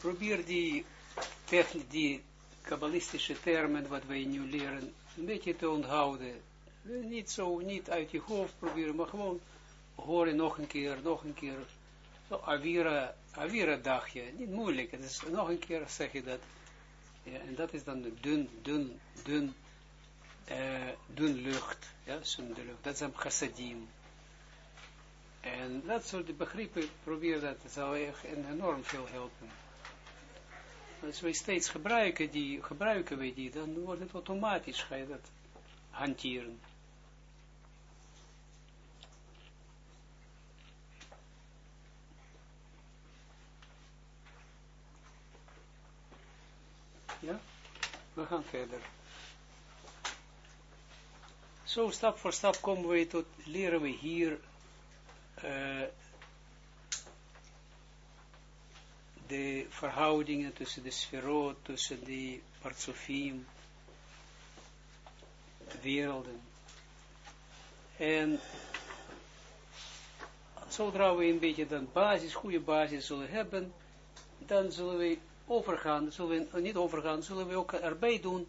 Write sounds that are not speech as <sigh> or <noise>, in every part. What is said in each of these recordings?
probeer die, die kabbalistische termen, wat wij nu leren, een beetje te onthouden. Niet zo, niet uit je hoofd proberen, maar gewoon horen nog een keer, nog een keer. Zo, Avira, Avira dagje, niet moeilijk, het nog een keer zeg je dat. Ja, en dat is dan de dun, dun, dun, uh, dun lucht, ja, zonder lucht. Dat is een chassadim. En dat soort begrippen, probeer dat, dat zou echt enorm veel helpen. Als wij steeds gebruiken, die, gebruiken we die, dan wordt het automatisch, ga je dat hanteren. Ja, we gaan verder. Zo stap voor stap komen we tot, leren we hier uh, de verhoudingen tussen de sferot, tussen die partsofiem, werelden. En zodra we een beetje dan basis, goede basis zullen hebben, dan zullen we overgaan, zullen we niet overgaan, zullen we ook erbij doen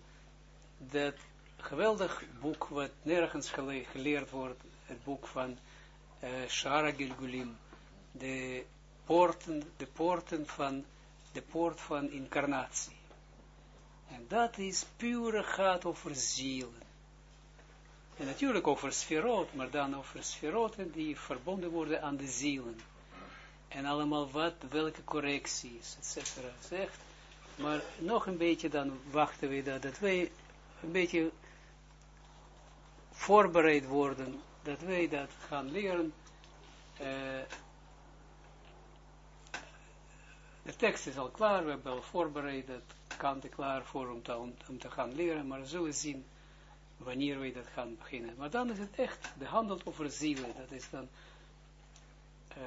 dat geweldig boek wat nergens geleerd wordt, het boek van uh, Shara Gilgulim, de poorten, de poorten van, de poort van incarnatie. En dat is pure gaat over zielen. En natuurlijk over sferot, maar dan over sferoten die verbonden worden aan de zielen. En allemaal wat, welke correcties, etc. Zegt. Maar nog een beetje dan wachten we dat, dat wij een beetje voorbereid worden, dat wij dat gaan leren. Uh, de tekst is al klaar, we hebben al voorbereid, het kant klaar voor om te, om, te gaan leren, maar we zullen zien wanneer we dat gaan beginnen. Maar dan is het echt, de handel over zielen, dat is dan, uh,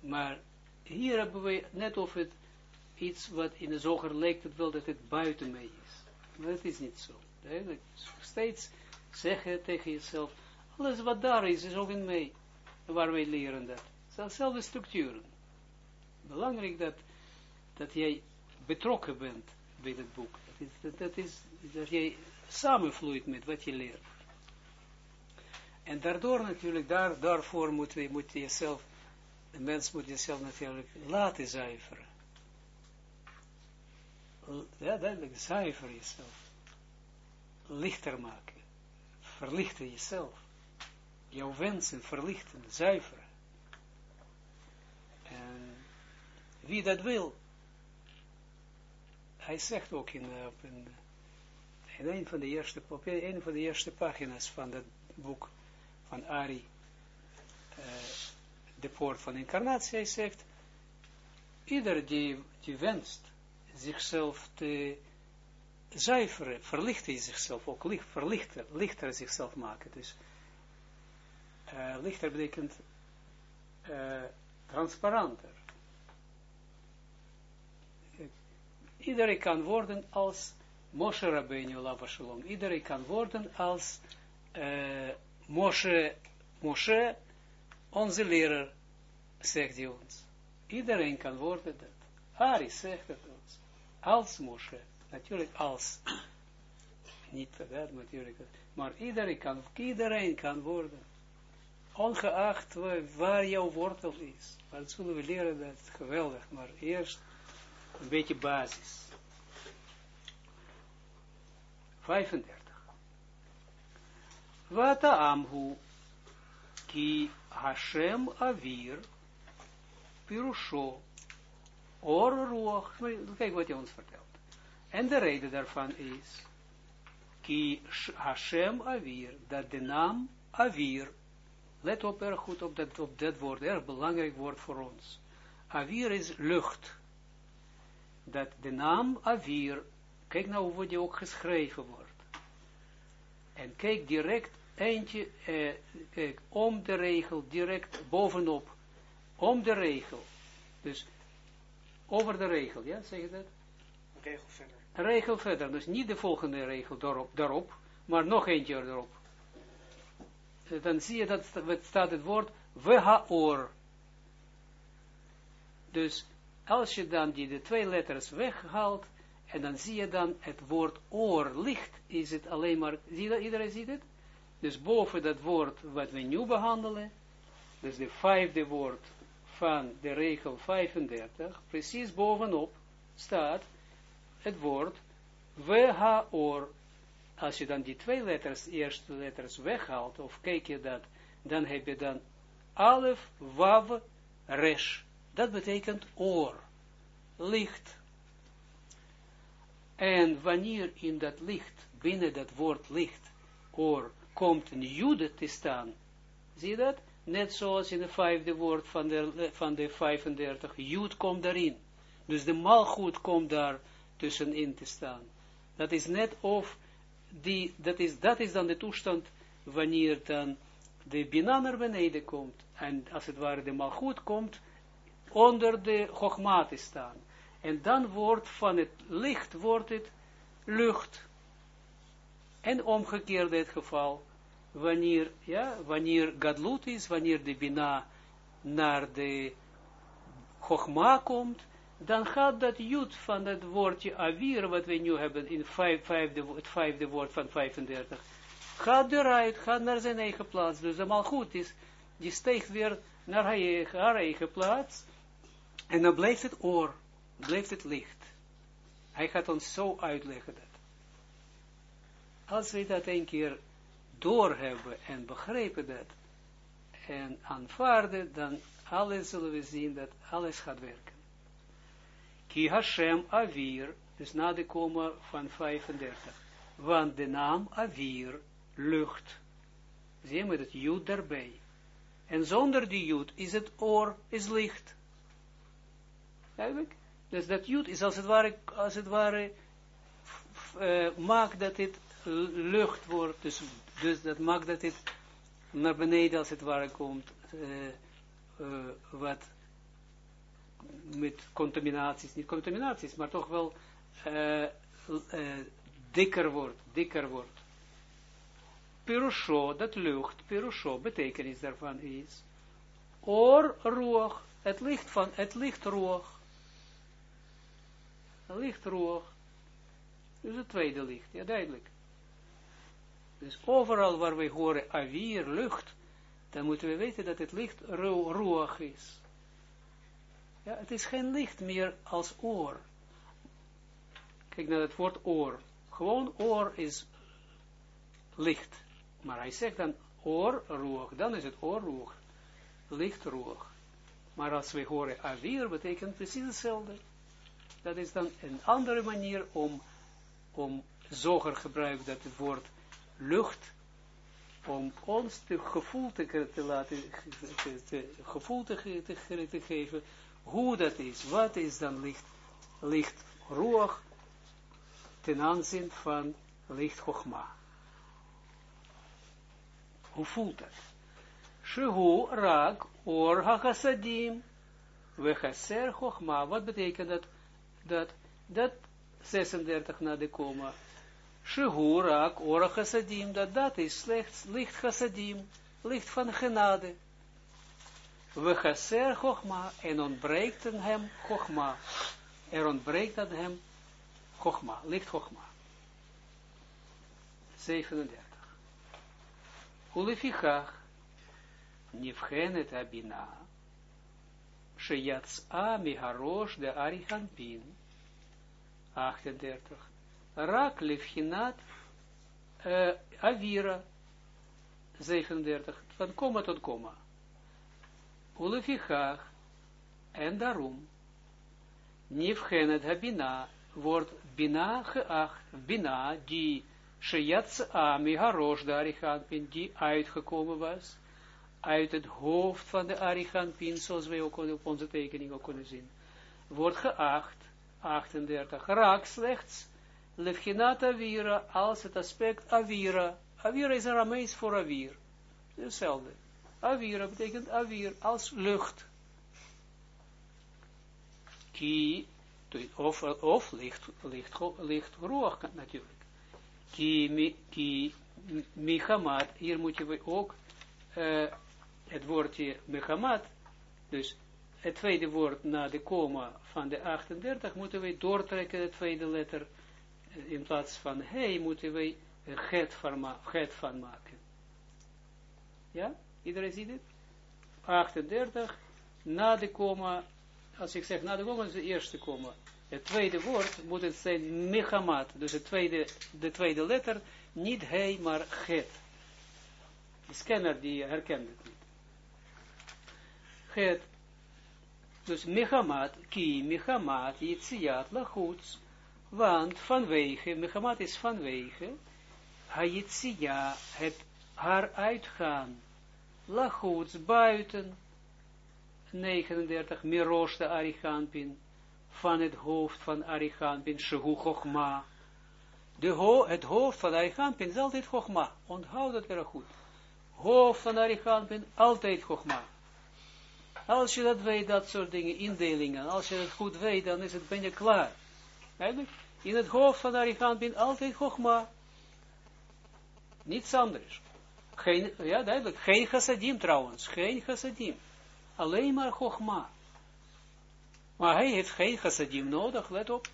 maar hier hebben we net of het iets wat in de zoger lijkt het wel dat het buiten mij is. Maar dat is niet zo. Steeds zeggen tegen jezelf, alles wat daar is, is ook in mij. Waar wij leren dat. Dezelfde structuren. Belangrijk dat dat jij betrokken bent bij het boek. Dat is, dat, is dat jij samenvloeit met wat je leert. En daardoor natuurlijk, daar, daarvoor moet je, moet je jezelf, de mens moet jezelf natuurlijk laten zuiveren. Ja, duidelijk, zuiver jezelf. Lichter maken. Verlichten jezelf. Jouw wensen verlichten, zuiveren. En wie dat wil, hij zegt ook in, op in, een van de eerste, op een van de eerste pagina's van dat boek van Ari, uh, de poort van incarnatie, hij zegt, ieder die, die wenst zichzelf te zuiveren, verlichten zichzelf, ook licht, verlichten, lichter zichzelf maken. Dus uh, lichter betekent transparanter. Iedereen kan worden als Moshe Rabbeinu Lava Shalom. Iedereen kan worden als uh, Moshe, Moshe, onze leraar, zegt hij ons. Iedereen kan worden dat. Ari zegt het ons. Als Moshe. Natuurlijk als. Niet dat natuurlijk. Maar iedereen kan, iedereen kan worden. Ongeacht waar jouw wortel is. Maar zullen we leren, dat geweldig. Maar eerst een beetje basis. 35. Wat amhu ki Hashem avir pirusho or ruach. Kijk wat hij ons vertelt. En de reden daarvan is ki Hashem avir, dat de naam avir, let op erg goed op dat, op dat woord, erg belangrijk woord voor ons. Avir is lucht dat de naam Avir, kijk nou hoe die ook geschreven wordt. En kijk direct eentje, eh, kijk, om de regel, direct bovenop, om de regel. Dus over de regel, ja, zeg je dat? Regel verder. regel verder, dus niet de volgende regel daarop, daarop maar nog eentje erop. Dan zie je dat staat het woord or. Dus als je dan die de twee letters weghaalt, en dan zie je dan het woord oor, licht, is het alleen maar, zie dat, iedereen ziet het? Dus boven dat woord wat we nu behandelen, dus de vijfde woord van de regel 35, precies bovenop staat het woord WH-oor. Als je dan die twee letters, eerste letters weghaalt, of kijk je dat, dan heb je dan alef, wav, resh. Dat betekent oor, licht. En wanneer in dat licht, binnen dat woord licht, oor, komt een jude te staan, zie je dat? Net zoals in het vijfde woord van de, van de 35, jud komt daarin. Dus de malgoed komt daar tussenin te staan. Dat is net of, die, dat, is, dat is dan de toestand wanneer dan de bina beneden komt. En als het ware de malgoed komt, onder de chogma te staan. En dan wordt van het licht, wordt het lucht. En omgekeerd het geval, wanneer, ja, wanneer gadlut is, wanneer de bina naar de chogma komt, dan gaat dat jut van dat woordje avir, wat we nu hebben in vijf, vijfde, het vijfde woord van 35, gaat eruit, gaat naar zijn eigen plaats. Dus allemaal goed is, die steekt weer naar haar eigen plaats, en dan blijft het oor, blijft het licht. Hij gaat ons zo uitleggen dat. Als we dat een keer doorhebben en begrijpen dat, en aanvaarden, dan alles zullen we zien dat alles gaat werken. Ki Hashem Avir, dus na de komma van 35. Want de naam Avir, lucht. Zie je met het daarbij. En zonder die jud is het oor, is licht. Dus dat jud is als het ware, als het ware, uh, maakt dat het lucht wordt, dus, dus dat maakt dat het naar beneden als het ware komt, uh, uh, wat met contaminaties, niet contaminaties, maar toch wel dikker wordt, dikker wordt. Pirusho, dat lucht, pirusho, betekenis daarvan is, or roog, het licht van, het licht roog, licht roog, dus het tweede licht, ja duidelijk. Dus overal waar we horen avier, lucht, dan moeten we weten dat het licht roog is. Ja, het is geen licht meer als oor. Kijk naar het woord oor. Gewoon oor is licht. Maar hij zegt dan oor, roog. Dan is het oor, roog. Licht, roog. Maar als we horen avir, betekent precies hetzelfde. Dat is dan een andere manier om, om zoger gebruikt dat het woord lucht, om ons het gevoel te, te laten, te, gevoel te, te, te geven, hoe dat is, wat is dan licht, licht roog ten aanzien van licht. Hoe voelt dat? Shehu rak or ha-chassadim vechaser chogma. Wat betekent dat? Dat, dat 36 na de komma. Shehu rak or ha-chassadim, dat dat is slechts licht chassadim, licht van genade we chogma, en ontbreekt aan hem chogma. Er ontbreekt aan hem chogma, licht chogma. 37. Ulefichach, nifchenet abina, sheyatsa miharosh de arichanpin. 38. Rak lefchinat uh, avira. 37. Van komma tot komma. Ulefichach, en daarom, Nifchenet Habina, wordt Bina geacht, Bina, die Sheyatsa Miharosh de Arichanpin, die uitgekomen was, uit het hoofd van de Arichanpin, zoals wij ook op onze tekening ook kunnen zien, wordt geacht, 38, raak slechts, Lefchinat Avira, als het aspect Avira, Avira is Aramees voor Avir, hetzelfde. Avira betekent avir, als lucht. Ki, of, of licht, licht, licht roog natuurlijk. Ki, mi, ki, michamat, hier moet je ook uh, het woordje mechamat, dus het tweede woord na de komma van de 38, moeten wij doortrekken de tweede letter, in plaats van hey, moeten wij get van, get van maken. Ja, iedereen ziet het? 38, na de komma, als ik zeg na de komma, is de eerste komma. Het tweede woord moet het zijn mechamat, dus het tweede, de tweede letter, niet hij, maar get. De scanner die herkent het niet. Het, dus mechamat, ki mechamat, yitziat lachuts, want vanwege, mechamat is vanwege, ha het haar uitgaan, lachuts, buiten, 39, mirosh de arichanpin, van het hoofd van arichanpin, shehu chokma, de ho het hoofd van arichanpin is altijd chokma, onthoud dat er goed, hoofd van arichanpin, altijd chokma, als je dat weet, dat soort dingen, indelingen, als je het goed weet, dan is het, ben je klaar. Eigenlijk, in het hoofd van Arihant ben altijd Chogma. Niets anders. Geen, ja, duidelijk, geen chassadim trouwens, geen chassadim. Alleen maar Chogma. Maar hij heeft geen chassadim nodig, let op.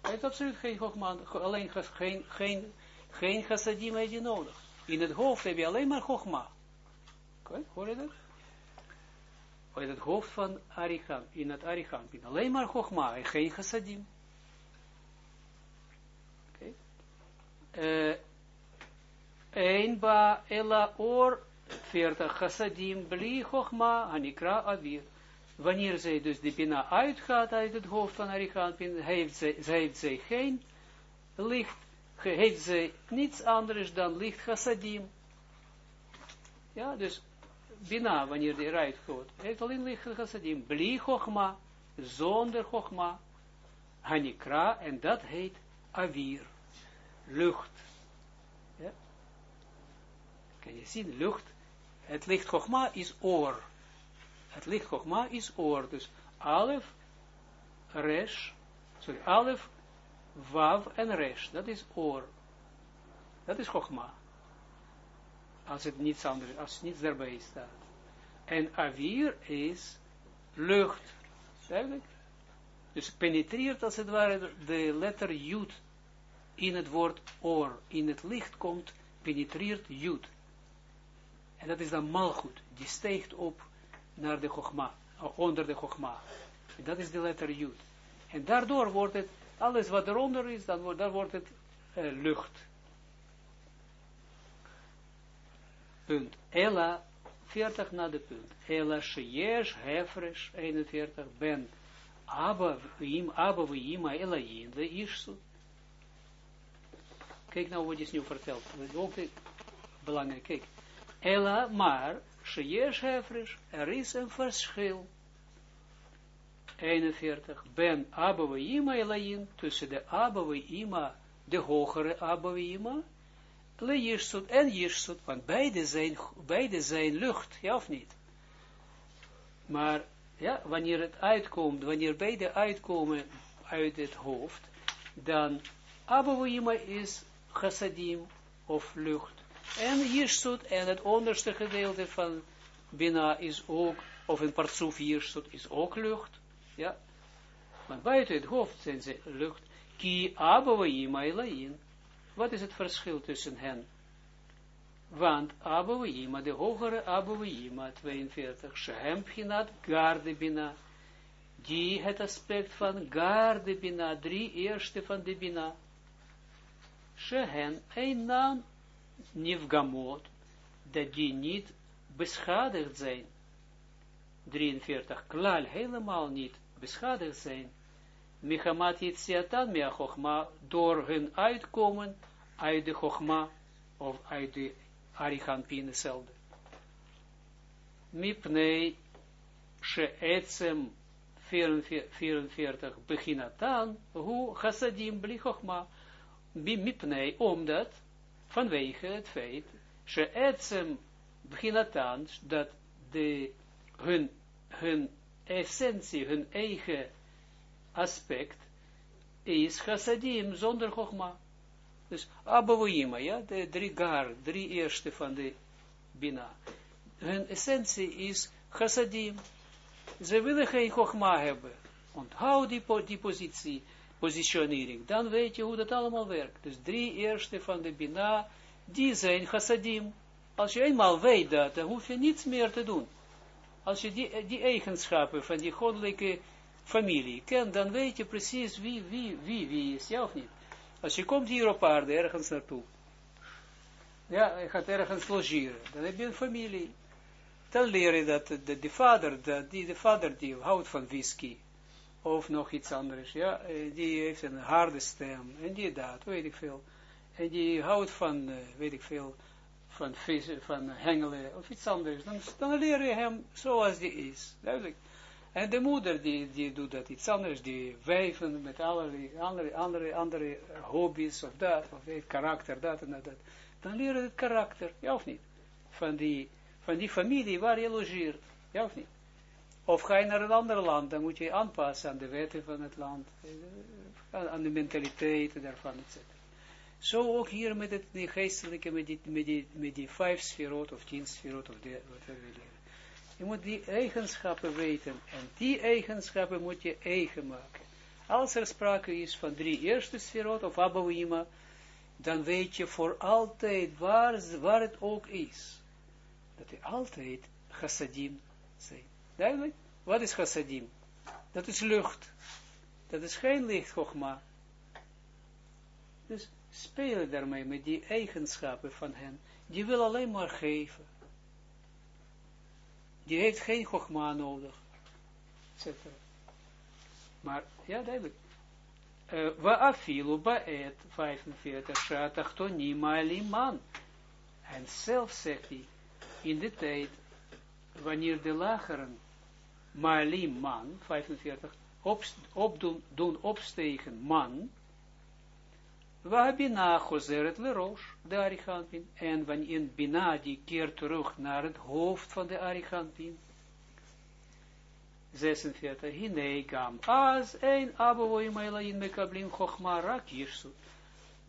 Hij heeft absoluut geen Chogma, alleen geen, geen, geen chassadim heeft hij nodig. In het hoofd heb je alleen maar Chogma. Oké, hoor je dat? In het hoofd van Arichan, in het Arichampin. Alleen maar Chogma, en geen chassadim. Oké. Okay. Uh, ba ela or 40 chassadim bli Chogma, anikra avir. Wanneer zij dus de pina uitgaat uit het hoofd van Arichampin, heeft heeft zij geen licht, heeft zij niets anders dan licht chassadim. Ja, dus Bina, wanneer die eruit gaat, heeft alleen licht chassadim, bli chogma, zonder chogma, hanikra, en dat heet avir, lucht. Ja? Kan je zien, lucht, het licht chogma is oor. Het licht chogma is oor, dus alef, resh, sorry, alef, wav en resh, dat is oor. Dat is chogma als het niets anders, als niets daarbij staat. En avir is lucht. Duidelijk? Dus penetreert als het ware de letter jud in het woord oor. In het licht komt, penetreert jud. En dat is dan malgoed. Die steekt op naar de chogma, onder de chogma. En dat is de letter jud. En daardoor wordt het, alles wat eronder is, dan wordt, wordt het uh, lucht. Ella, 40 na de punt. Ella sheyesh hefresh, 41, ben Abba v'im, Abba v'ima elayin, de ishsu. Kijk nou wat is nu verteld. Ook belangrijk, kijk. Ella, maar, sheyesh hefresh, er is een verschil. 41, ben Abba v'ima elayin, tussen de Abba v'ima, de hogere Abba v'ima, le jirsut en jirsut, want beide zijn, beide zijn lucht, ja of niet? Maar, ja, wanneer het uitkomt, wanneer beide uitkomen uit het hoofd, dan Abouima is chassadim, of lucht, en jirsut, en het onderste gedeelte van Bina is ook, of een partsuf jirsut, is ook lucht, ja. Maar buiten het hoofd zijn ze lucht, ki Abouima elayin, wat is het verschil tussen hen? Want Abouima, de hogere Abouima, 42, Shehem Pchinat Gardebina, die het aspect van Gardebina, drie eerste van de Bina, Shehen Einan Nivgamot, dat die niet beschadigd zijn. 43, klal helemaal niet beschadigd zijn. Michamat Yitsiatan Mia Chochma, door hun uitkomen uit de Chochma, of uit de Arichampin hetzelfde. Mipnei Sheetzem 44 beginatan, hoe chassadim bli Chochma. Mipnei, omdat, vanwege het feit, Sheetzem beginatan, dat de, hun, hun essentie, hun eigen aspect is chassadim zonder chogma. Dus abouima, ja, de drie gar, drie eerste van de bina. Hun essentie is chassadim. Ze willen geen Chogma hebben. Onthoud die, die positie, positionering. Dan weet je hoe dat allemaal werkt. Dus drie eerste van de Bina, die zijn chassadim. Als je eenmaal weet dat, dan hoef je niets meer te doen. Als je die, die eigenschappen van die goddelijke familie kent, dan weet je precies wie, wie, wie, wie is, ja of niet? Als je komt hier op aarde, ergens naartoe, ja, je gaat ergens logeren, dan heb je een familie. Dan leer je dat de, de, vader, de, die, de vader die houdt van whisky, of nog iets anders, ja, eh, die heeft een harde stem, en die dat, weet ik veel. En die houdt van, uh, weet ik veel, van vissen, van hengelen, of iets anders. Dan, dan leer je hem zoals die is, duidelijk. En de moeder, die, die doet dat iets anders, die wijven met allerlei andere, andere, andere hobby's, of dat, of heeft karakter, dat en dat. Dan leer je het karakter, ja of niet? Van die, van die familie waar je logeert, ja of niet? Of ga je naar een ander land, dan moet je aanpassen aan de wetten van het land, eh, aan de mentaliteit daarvan, etc. Zo ook hier met het geestelijke, met die, met die, met die vijf of tien sferot of de, wat we leren. Je moet die eigenschappen weten en die eigenschappen moet je eigen maken. Als er sprake is van drie eerste sferot of abouima, dan weet je voor altijd waar, waar het ook is. Dat je altijd chassadim zijn. Duidelijk? Wat is chassadim? Dat is lucht. Dat is geen licht. Dus spelen daarmee met die eigenschappen van hen. Die wil alleen maar geven. Die heeft geen Chogma nodig. Etc. Maar, ja, duidelijk. We afilu baet 45 shatachtonim man. En zelf zegt hij, in de tijd, wanneer de lageren Maalim man, 45, op, opdoen, doen opstegen man, Waar Bina gozeret lerosh, de Arichampin, en wanneer Bina die keert terug naar het hoofd van de Arichampin, 46, Hinei gam, as een abovoim elayin mekablim chochma rak jirsut.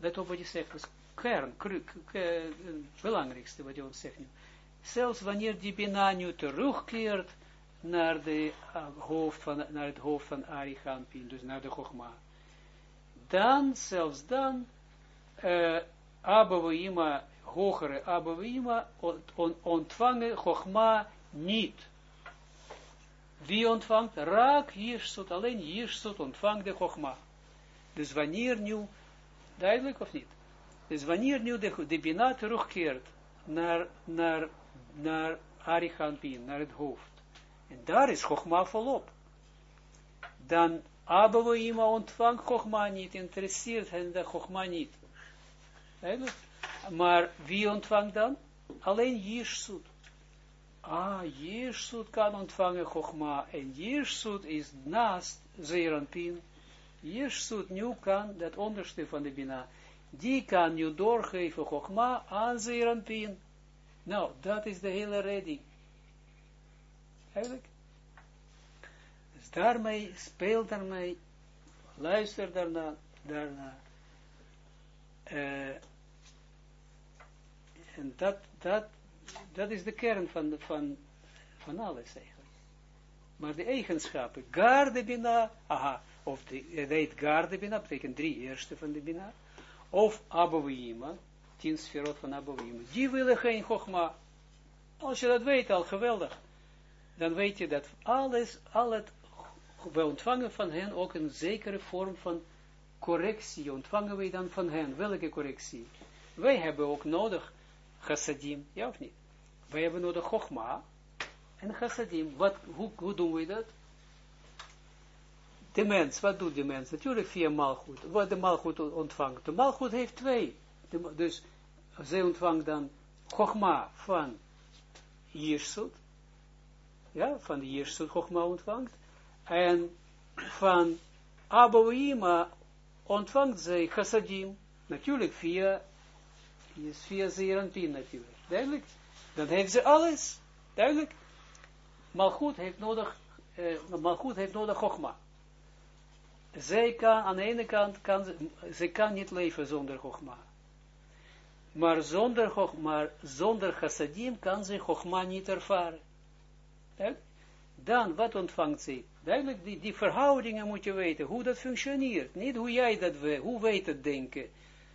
Let op wat je zegt, dat is kern, het belangrijkste wat je ons zegt nu. Zelfs wanneer die Bina nu terugkeert naar, de, hoofd van, naar het hoofd van Arichampin, dus naar de Chochma, dan, zelfs dan, uh, Abouima, hogere Abouima, on, ontvangen Chogma niet. Wie ontvangt? Raak Jirsut, alleen Jirsut ontvangt de Chogma. Dus wanneer nu, duidelijk of niet? Dus wanneer nu de, de Bina terugkeert naar, naar, naar Arichanpin, naar het hoofd, en daar is Chogma volop, dan Abouima ontvangt Chogma niet, interesseert hen de Chogma niet. Maar wie ontvangt dan? Alleen Jirsut. Ah, Jirsut kan ontvangen Chogma. En Jirsut is naast Zeranpin. Jirsut nu kan, dat onderste van de Bina, die kan nu doorgeven Chogma aan Zeranpin. Nou, dat is de hele redding. Eigenlijk. Dus daarmee, speel daarmee, luister daarna, daarna. Uh, en dat, dat, dat is de kern van, van, van alles eigenlijk. Maar de eigenschappen, garde bina, aha, of de, heet garde bina, betekent drie eerste van de bina, of abouima, tien sferot van abouima, die willen geen chogma. Als je dat weet al, geweldig. Dan weet je dat alles, al het, we ontvangen van hen ook een zekere vorm van correctie, ontvangen wij dan van hen. Welke correctie? Wij hebben ook nodig chassadim, ja of niet? Wij hebben nodig chogma en chassadim. Wat, hoe, hoe doen we dat? De mens, wat doet de mens? Natuurlijk via malgoed. Wat de malgoed ontvangt. De malgoed heeft twee. dus zij ontvangt dan chogma van Jirsut. Ja, van de Jirsut chogma ontvangt. En van Abouima ontvangt zij chassadim. Natuurlijk via is via Zeranpin natuurlijk. Duidelijk? Dan heeft ze alles. Duidelijk? Malchut heeft nodig, uh, Malchut heeft nodig Chogma. Zij kan, aan de ene kant, kan ze, ze kan niet leven zonder Chogma. Maar zonder, maar zonder chassadim kan ze Chogma niet ervaren. dan wat ontvangt zij? Duidelijk, die, die verhoudingen moet je weten, hoe dat functioneert. Niet hoe jij dat weet, hoe weet het denken.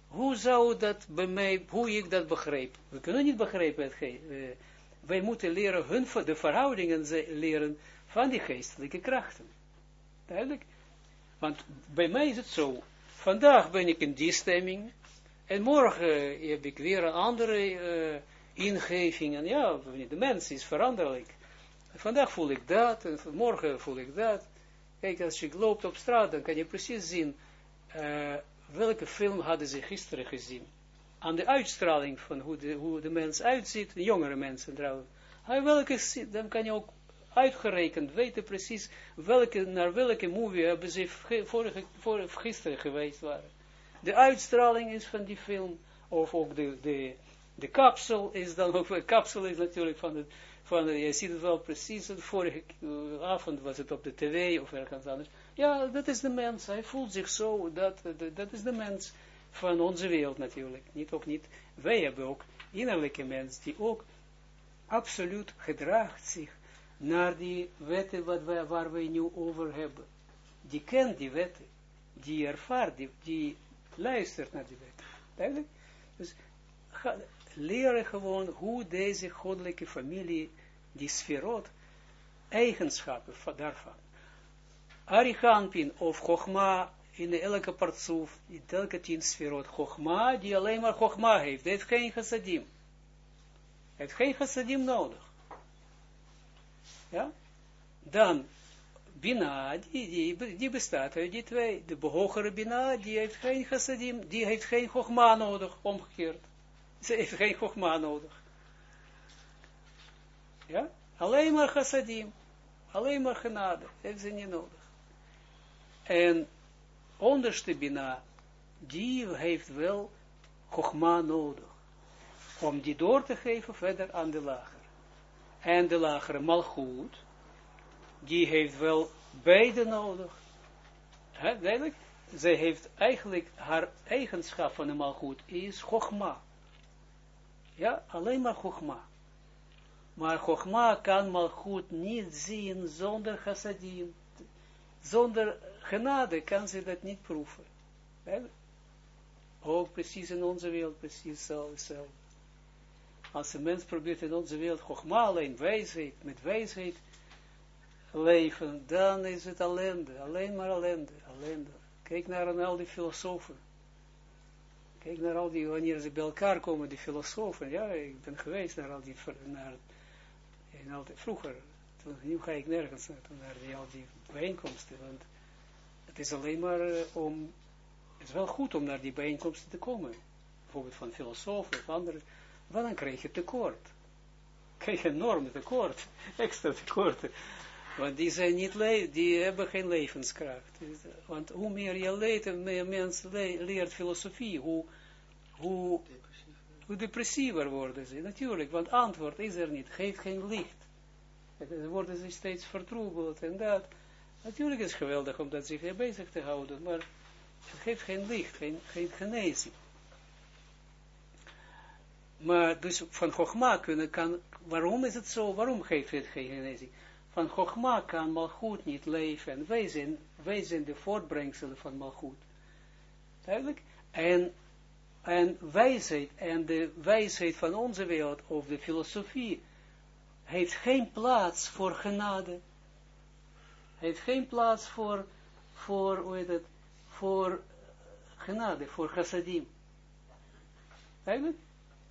Hoe zou dat bij mij, hoe ik dat begreep. We kunnen niet begrijpen het uh, Wij moeten leren hun, de verhoudingen leren van die geestelijke krachten. Duidelijk? Want bij mij is het zo. Vandaag ben ik in die stemming. En morgen heb ik weer een andere uh, ingeving. En ja, de mens is veranderlijk. Vandaag voel ik dat, en morgen voel ik dat. Kijk, als je loopt op straat, dan kan je precies zien uh, welke film hadden ze gisteren gezien. Aan de uitstraling van hoe de, hoe de mens uitziet, jongere mensen trouwens. Welke, dan kan je ook uitgerekend weten precies welke, naar welke movie hebben ze vorige, vorige, gisteren geweest waren. De uitstraling is van die film, of ook de, de, de kapsel is dan ook, de kapsel is natuurlijk van het, van, je ziet het wel precies, de vorige uh, avond was het op de tv of ergens anders. Ja, dat is de mens, hij voelt zich zo, dat, dat, dat is de mens van onze wereld natuurlijk. Niet ook niet, wij hebben ook innerlijke mens die ook absoluut gedraagt zich naar die wetten wat wij, waar wij nu over hebben. Die kent die wetten, die ervaart, die, die luistert naar die wetten. Duidelijk? Dus ga, leren gewoon hoe deze goddelijke familie, die sferot, eigenschappen daarvan. Ariganpin of Chogma in elke partsoef, in elke tien sferot, Chogma, die alleen maar Chogma heeft, heeft geen chassadim. Heeft geen chassadim nodig. Ja? Dan, Bina, die, die, die bestaat die twee. De hogere Bina, die heeft geen chassadim, die heeft geen Chogma nodig, omgekeerd. Ze heeft geen Chogma nodig. Ja? Alleen maar chassadim. Alleen maar genade. Heeft ze niet nodig. En onderste Bina, die heeft wel Chogma nodig. Om die door te geven verder aan de lager. En de lagere Malchut, die heeft wel beide nodig. He, duidelijk? Zij heeft eigenlijk haar eigenschap van de Malchut is Chogma. Ja, alleen maar Chogma. Maar Chogma kan Malchut niet zien zonder chassadim. Zonder genade kan ze dat niet proeven. Ook precies in onze wereld, precies hetzelfde. Als een mens probeert in onze wereld Chogma alleen wijsheid, met wijsheid leven, dan is het ellende, alleen maar ellende, ellende. Kijk naar al die filosofen. Kijk naar al die, wanneer ze bij elkaar komen, die filosofen. Ja, ik ben geweest naar al die, naar, in al die vroeger, toen, nu ga ik nergens naartoe, naar die, al die bijeenkomsten, want het is alleen maar uh, om, het is wel goed om naar die bijeenkomsten te komen. Bijvoorbeeld van filosofen of anderen, want dan krijg je tekort. Krijg je enorm tekort, <laughs> extra tekorten. Want die zijn niet le die hebben geen levenskracht. Want hoe meer je leert, hoe meer mensen le leert filosofie, hoe, hoe, hoe depressiever worden ze. Natuurlijk, want antwoord is er niet, geeft geen licht. Dan worden ze steeds vertroebeld en dat. Natuurlijk is het geweldig om dat zich bezig te houden, maar het geeft geen licht, geen, geen genezing. Maar dus van Chogma kunnen kan, waarom is het zo, waarom geeft het geen genezing? van Chogma kan Malchut niet leven. Wij zijn, wij zijn de voortbrengselen van Malchut. Duidelijk? En, en wijsheid, en de wijsheid van onze wereld, of de filosofie, heeft geen plaats voor genade. Heeft geen plaats voor, voor hoe heet het, voor genade, voor chassadim. Duidelijk?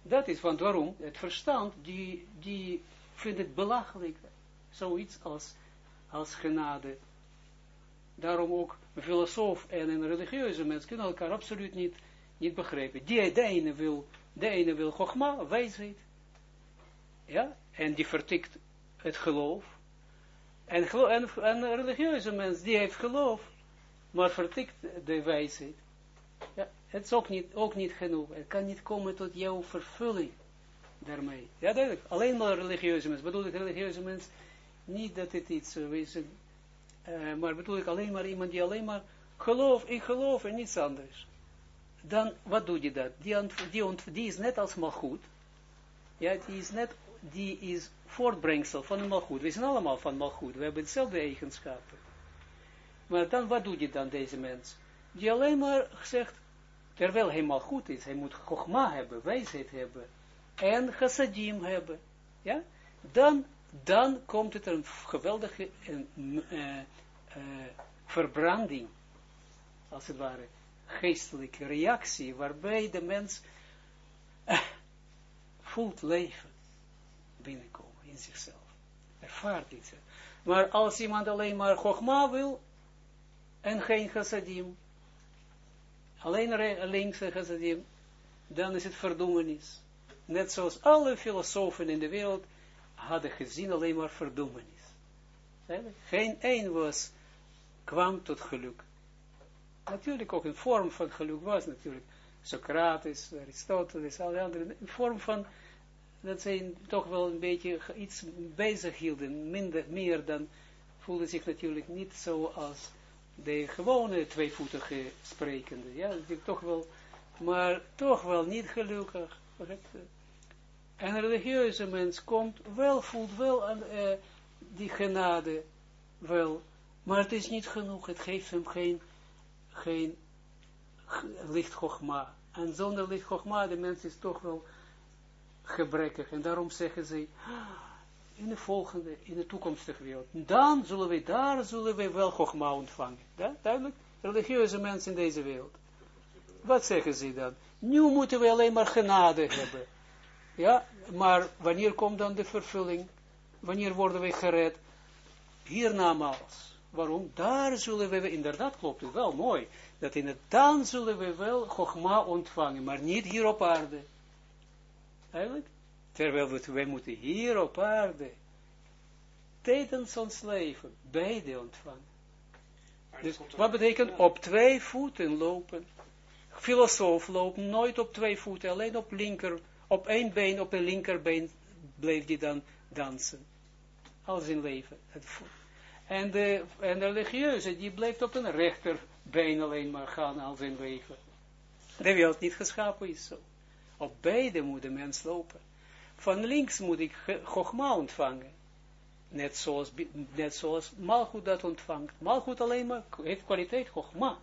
Dat is, want waarom? Het verstand, die, die vindt het belachelijk zoiets als, als genade. Daarom ook een filosoof en een religieuze mens kunnen elkaar absoluut niet, niet begrijpen. Die, de ene wil, de ene wil chogma, wijsheid. Ja, en die vertikt het geloof. En, en, en een religieuze mens, die heeft geloof, maar vertikt de wijsheid. Ja, het is ook niet, ook niet genoeg. Het kan niet komen tot jouw vervulling daarmee. Ja, duidelijk. Alleen maar religieuze mens. Bedoel ik religieuze mens niet dat het iets is, uh, maar bedoel ik alleen maar iemand die alleen maar geloof, ik geloof en niets anders. Dan, wat doet je dat? Die, die, die is net als goed. Ja, die is net, die is voortbrengsel van de malgoed. We zijn allemaal van malgoed. We hebben hetzelfde eigenschappen. Maar dan, wat doet je dan, deze mens? Die alleen maar zegt, terwijl hij malgoed is, hij moet gogma hebben, wijsheid hebben, en chassadim hebben. Ja? Dan, dan komt het een geweldige een, uh, verbranding, als het ware, geestelijke reactie, waarbij de mens uh, voelt leven binnenkomen in zichzelf. Ervaart iets. Maar als iemand alleen maar Chogma wil, en geen chassadim, alleen linkse chassadim, dan is het verdoemenis. Net zoals alle filosofen in de wereld hadden gezien alleen maar verdoemenis. Geen één was, kwam tot geluk. Natuurlijk ook een vorm van geluk was natuurlijk Socrates, Aristoteles, alle anderen, een vorm van, dat zij toch wel een beetje iets bezig hielden, minder, meer dan, voelden zich natuurlijk niet zo als de gewone tweevoetige sprekende, ja, toch wel, maar toch wel niet gelukkig. En een religieuze mens komt wel, voelt wel aan uh, die genade, wel, maar het is niet genoeg, het geeft hem geen, geen licht. En zonder licht de mens is toch wel gebrekkig. En daarom zeggen ze, in de volgende, in de toekomstige wereld. Dan zullen we, daar zullen we wel Chogma ontvangen. Ja, duidelijk? Religieuze mensen in deze wereld. Wat zeggen ze dan? Nu moeten we alleen maar genade hebben. Ja, maar wanneer komt dan de vervulling? Wanneer worden we gered? Hiernamaals. Waarom? Daar zullen we, inderdaad klopt het wel, mooi. Dat in het, dan zullen we wel Chogma ontvangen, maar niet hier op aarde. Eigenlijk? Terwijl we, wij moeten hier op aarde, tijdens ons leven, beide ontvangen. Dus wat betekent op twee voeten lopen? Filosoof loopt nooit op twee voeten, alleen op linker, op één been, op een linkerbeen bleef die dan dansen. Al zijn leven. En de, en de religieuze, die blijft op een rechterbeen alleen maar gaan al zijn leven. De wereld niet geschapen is zo. Op beide moet de mens lopen. Van links moet ik Chogma ontvangen. Net zoals, net zoals Malchut dat ontvangt. Malchut alleen maar heeft kwaliteit Chogma.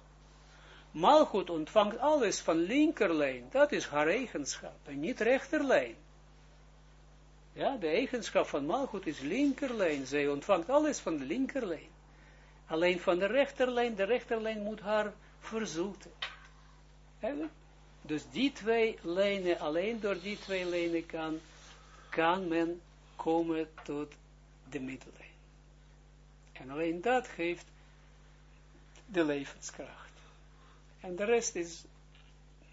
Malchut ontvangt alles van linkerlijn. Dat is haar eigenschap. En niet rechterlijn. Ja, de eigenschap van Malchut is linkerlijn. Zij ontvangt alles van de linkerlijn. Alleen van de rechterlijn, de rechterlijn moet haar verzoeten. Dus die twee lijnen, alleen door die twee lijnen kan kan men komen tot de middellijn. En alleen dat geeft de levenskracht. En de rest is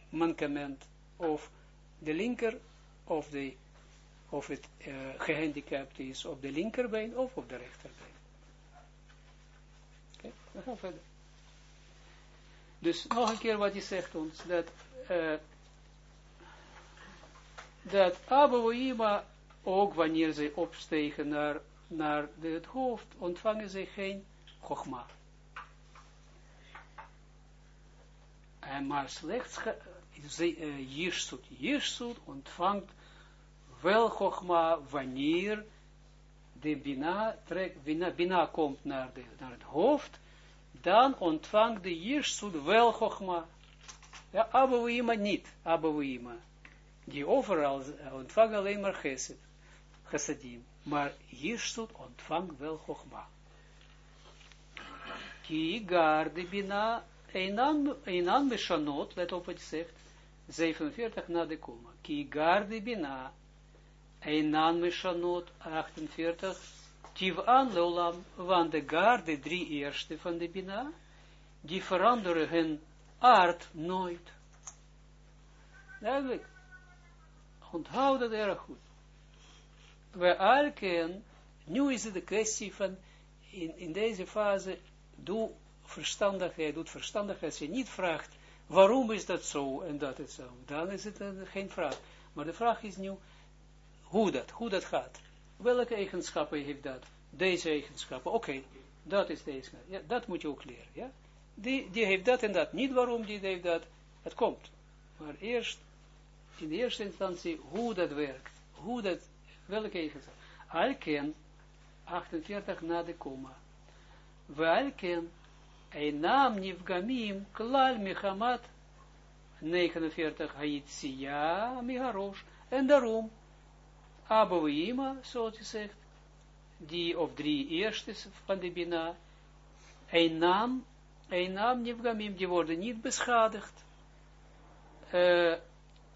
mankement of de linker of, de, of het uh, gehandicapt is op de linkerbeen of op de rechterbeen. Oké, we gaan verder. Dus nog een keer wat hij zegt ons, dat, dat Abouima ook wanneer zij opstegen naar, naar het hoofd, ontvangen zij geen chogma. En maar slechts uh, Jirsut. Jirsut ontvangt wel chogma wanneer de Bina, trek, bina, bina komt naar, de, naar het hoofd, dan ontvangt de Jirsut wel chogma. Ja, Abouima niet, Abouima. Die overal ontvangen alleen maar geset chassadim. Maar Jirsut ontvangt wel Chogma. Ki gar de bina einan meshanot, let op wat je zegt, 47 na de koma. Ki gar de bina einan meshanot, 48, tiv'an leolam, want de gar, de drie eerste van de bina, die veranderen hun aard nooit. Duidelijk. Onthoud dat erg goed we alken, nu is het de kwestie van, in, in deze fase, doe verstandigheid, doet verstandigheid, als je niet vraagt, waarom is dat zo en dat is zo, dan is het geen vraag. Maar de vraag is nu, hoe dat, hoe dat gaat. Welke eigenschappen heeft dat? Deze eigenschappen, oké, dat is deze, ja, dat moet je ook leren, ja. Die, die heeft dat en dat, niet waarom die heeft dat, het komt. Maar eerst, in eerste instantie, hoe dat werkt, hoe dat Welke eigenschap? Alken, 48 na de komma. Een naam nifgamim, klal mechamat, 49 haitsia miharosh. En daarom, Abouima, zoals je zegt, die of drie eerste van de Bina, een naam, een naam nifgamim, die worden niet beschadigd. Uh,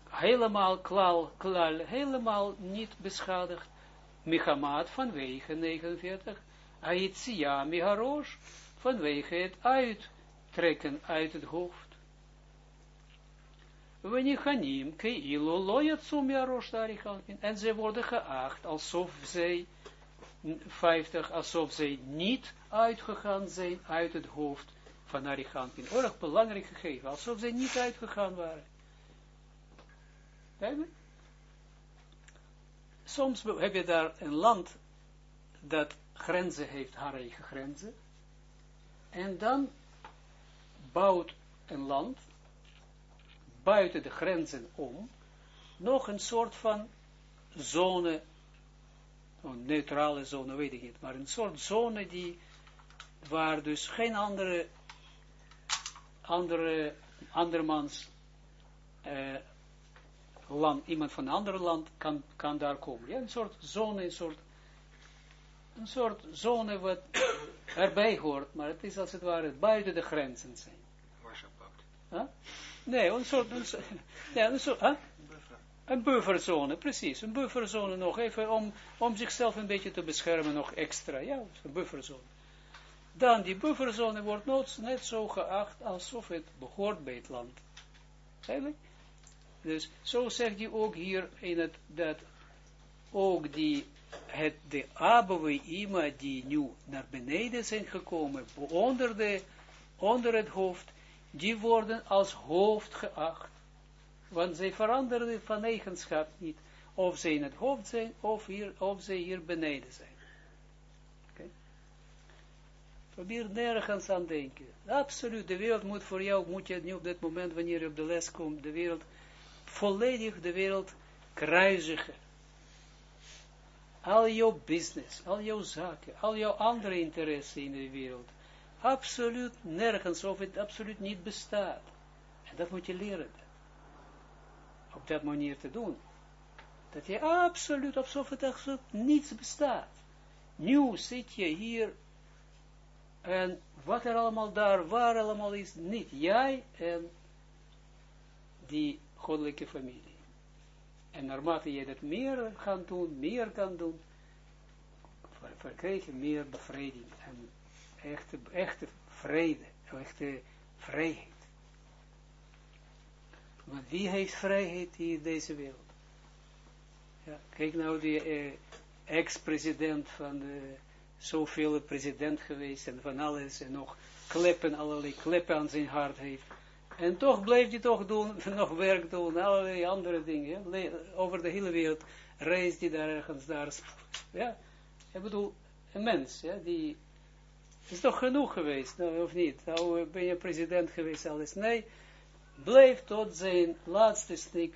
helemaal klal, klal, helemaal niet beschadigd. Michamaat vanwege 49. Aitsia miharosh vanwege het uittrekken uit het hoofd. Keilo miharosh. En ze worden geacht alsof zij 50, alsof zij niet uitgegaan zijn uit het hoofd van Arichanpin. Erg belangrijk gegeven, alsof zij niet uitgegaan waren. Soms heb je daar een land dat grenzen heeft, haar eigen grenzen. En dan bouwt een land buiten de grenzen om nog een soort van zone, een neutrale zone, weet ik niet, maar een soort zone die, waar dus geen andere, andere, andermans uh, land, iemand van een ander land kan, kan daar komen. Ja, een soort zone, een soort, een soort zone wat erbij hoort, maar het is als het ware buiten de grenzen zijn. Huh? Nee, een soort, een, ja, een soort, huh? Een bufferzone, precies, een bufferzone nog even om, om zichzelf een beetje te beschermen, nog extra, ja, een bufferzone. Dan die bufferzone wordt nooit, net zo geacht alsof het behoort bij het land. Eigenlijk? Dus zo zegt hij ook hier in het, dat ook die, het, de die nu naar beneden zijn gekomen, onder, de, onder het hoofd, die worden als hoofd geacht. Want zij veranderen van eigenschap niet. Of zij in het hoofd zijn, of, hier, of zij hier beneden zijn. Okay. Probeer nergens aan denken. Absoluut, de wereld moet voor jou, moet je nu op dit moment, wanneer je op de les komt, de wereld volledig de wereld kruisigen. Al jouw business, al jouw zaken, al jouw andere interesse in de wereld. Absoluut nergens, of het absoluut niet bestaat. En dat moet je leren. Op dat manier te doen. Dat je absoluut, alsof het absoluut niets bestaat. Nu zit je hier en wat er allemaal daar, waar allemaal is, niet jij en die goddelijke familie. En naarmate je dat meer kan doen, meer kan doen, verkrijg je meer bevrediging en echte, echte vrede, echte vrijheid. Want wie heeft vrijheid in deze wereld? Ja, kijk nou die eh, ex-president van de zoveel president geweest en van alles en nog kleppen, allerlei kleppen aan zijn hart heeft. En toch bleef hij toch doen, <laughs> nog werk doen, allerlei andere dingen. Over de hele wereld reist hij daar ergens daar. Ja, ik bedoel, een mens, ja, die is toch genoeg geweest, nou, of niet? Nou, ben je president geweest, alles. Nee, bleef tot zijn laatste snik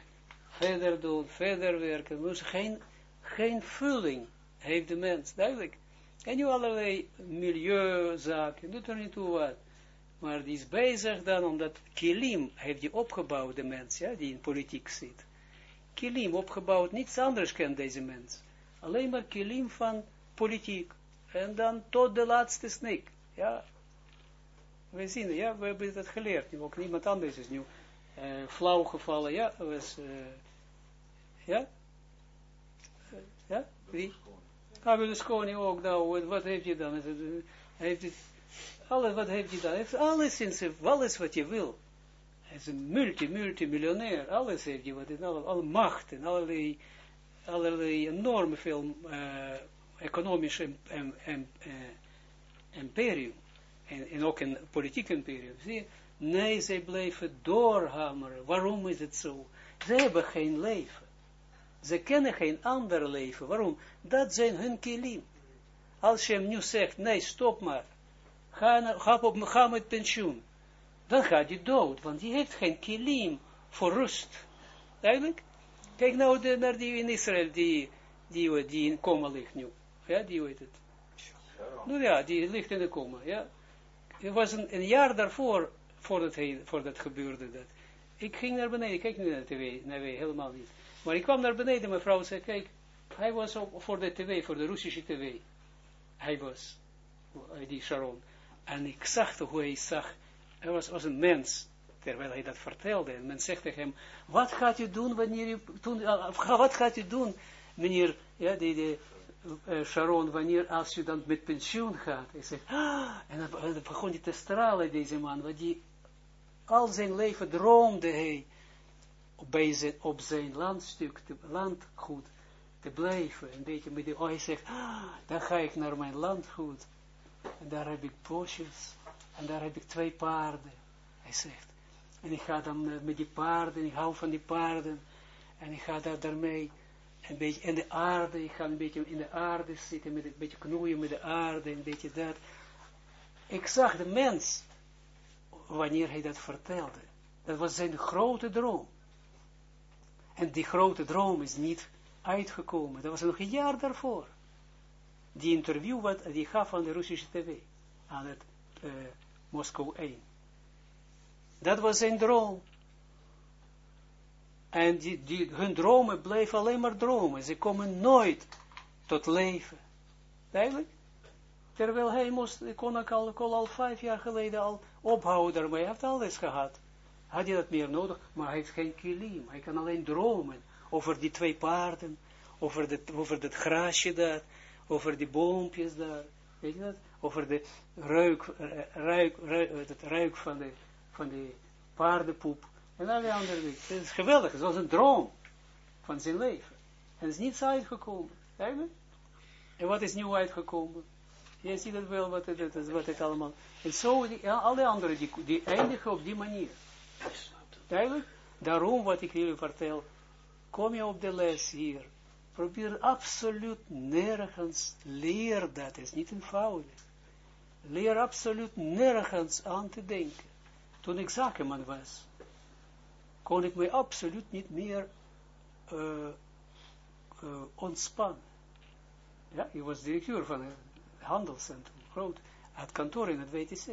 verder doen, verder werken. Dus geen, geen vulling heeft de mens, duidelijk. En nu allerlei milieuzaken, doet er niet toe wat. Maar die is bezig dan, omdat Kilim heeft die opgebouwd, de mens, ja, die in politiek zit. Kilim opgebouwd, niets anders kent deze mens. Alleen maar kilim van politiek. En dan tot de laatste snik. Ja, we zien, ja, we hebben dat geleerd. Nu ook niemand anders is nu uh, flauw gevallen. Ja, was, uh, ja, uh, ja, wie? Berlusconi ook, nou, wat heeft hij dan? Heeft het alles wat heeft hij dan? Heeft alles in zijn, alles wat je wil. Hij is een multi, multimiljonair. Alles heeft hij, wat is alle, alle macht en allerlei, allerlei enorme veel uh, economische en, en, uh, imperium. En, en, ook een politiek imperium. Zie Nee, zij blijven doorhameren. Waarom is het zo? Ze hebben geen leven. Ze kennen geen ander leven. Waarom? Dat zijn hun kilim. Als je hem nu zegt, nee, stop maar ga, ga, op, ga met pensioen. Dan gaat hij dood, want die heeft geen kilim voor rust. Duidelijk? Kijk nou de, naar die in Israël, die, die, die in coma ligt nu. Ja, die weet het. Nou ja, die ligt in de coma, ja. Het was een, een jaar daarvoor, voordat, hij, voordat gebeurde dat. Ik ging naar beneden, ik kijk niet naar de tv, nee, helemaal niet. Maar ik kwam naar beneden, mijn vrouw zei, kijk, hij was voor de tv, voor de Russische tv. Hij was, die Sharon. En ik zag toch hoe hij zag, hij was, was een mens, terwijl hij dat vertelde. En men zegt tegen hem, wat gaat u doen wanneer u, toen, uh, wat gaat u doen, meneer, ja, die, Sharon, wanneer, als u dan met pensioen gaat. Hij zegt, ah, en dan begon hij te stralen, deze man, want die al zijn leven droomde hij op zijn landstuk, te, landgoed, te blijven. Een beetje met die, oh, hij zegt, ah, dan ga ik naar mijn landgoed. En daar heb ik bosjes. En daar heb ik twee paarden. Hij zegt. En ik ga dan met die paarden, ik hou van die paarden. En ik ga daar daarmee een beetje in de aarde, ik ga een beetje in de aarde zitten, met een beetje knoeien met de aarde, een beetje dat. Ik zag de mens, wanneer hij dat vertelde. Dat was zijn grote droom. En die grote droom is niet uitgekomen. Dat was nog een jaar daarvoor. Die interview wat die gaf aan de Russische tv. Aan het uh, Moskou 1. Dat was zijn droom. En die, hun dromen blijven alleen maar dromen. Ze komen nooit tot leven. Duidelijk? Terwijl hij moest, kon al, al vijf jaar geleden al ophouden daarmee. Hij heeft alles gehad. Had hij dat meer nodig, maar hij heeft geen kilim. Hij kan alleen dromen over die twee paarden, over, de, over dat grasje daar, over die boompjes daar, weet je dat? Over de ruik, ruik, het ruik van de, van de paardenpoep en alle andere dingen. Het is geweldig, het was een droom van zijn leven. En het is niets uitgekomen. Eigenlijk. En wat is nu uitgekomen? Je ziet het wel, wat het, het allemaal... En zo, die, alle anderen, die, die eindigen op die manier. Daarom wat ik jullie vertel, kom je op de les hier. Probeer absoluut nergens, leer dat, is niet eenvoudig. Leer absoluut nergens aan te denken. Toen ik zakenman was, kon ik mij absoluut niet meer uh, ontspannen. Ja, ik was directeur van een handelscentrum, groot, had kantoor in het WTC.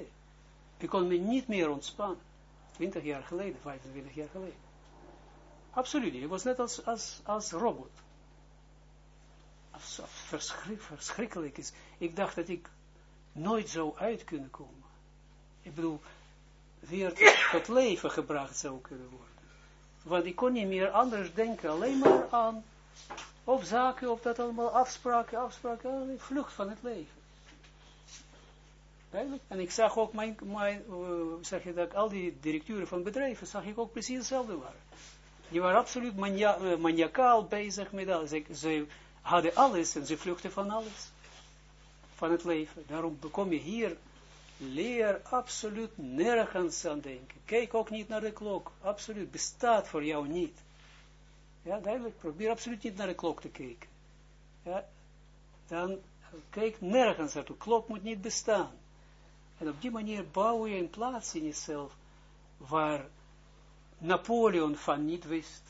Ik kon me niet meer ontspannen. 20 jaar geleden, 25 jaar geleden. Absoluut. Ik was net als, als, als robot. Verschrik, verschrikkelijk is. Ik dacht dat ik nooit zou uit kunnen komen. Ik bedoel, weer tot leven gebracht zou kunnen worden. Want ik kon niet meer anders denken, alleen maar aan of zaken, of dat allemaal afspraken, afspraken, vlucht van het leven. En ik zag ook mijn, mijn uh, zeg je dat, al die directeuren van bedrijven, zag ik ook precies hetzelfde waren. Die waren absoluut mania, maniacaal bezig met alles. Ze, hadden alles en ze vluchten van alles. Van het leven. Daarom kom je hier, leer absoluut nergens aan denken. Kijk ook niet naar de klok. Absoluut, bestaat voor jou niet. Ja, duidelijk. Probeer absoluut niet naar de klok te kijken. Ja, dan kijk nergens naar de klok moet niet bestaan. En op die manier bouw je een plaats in jezelf, waar Napoleon van niet wist.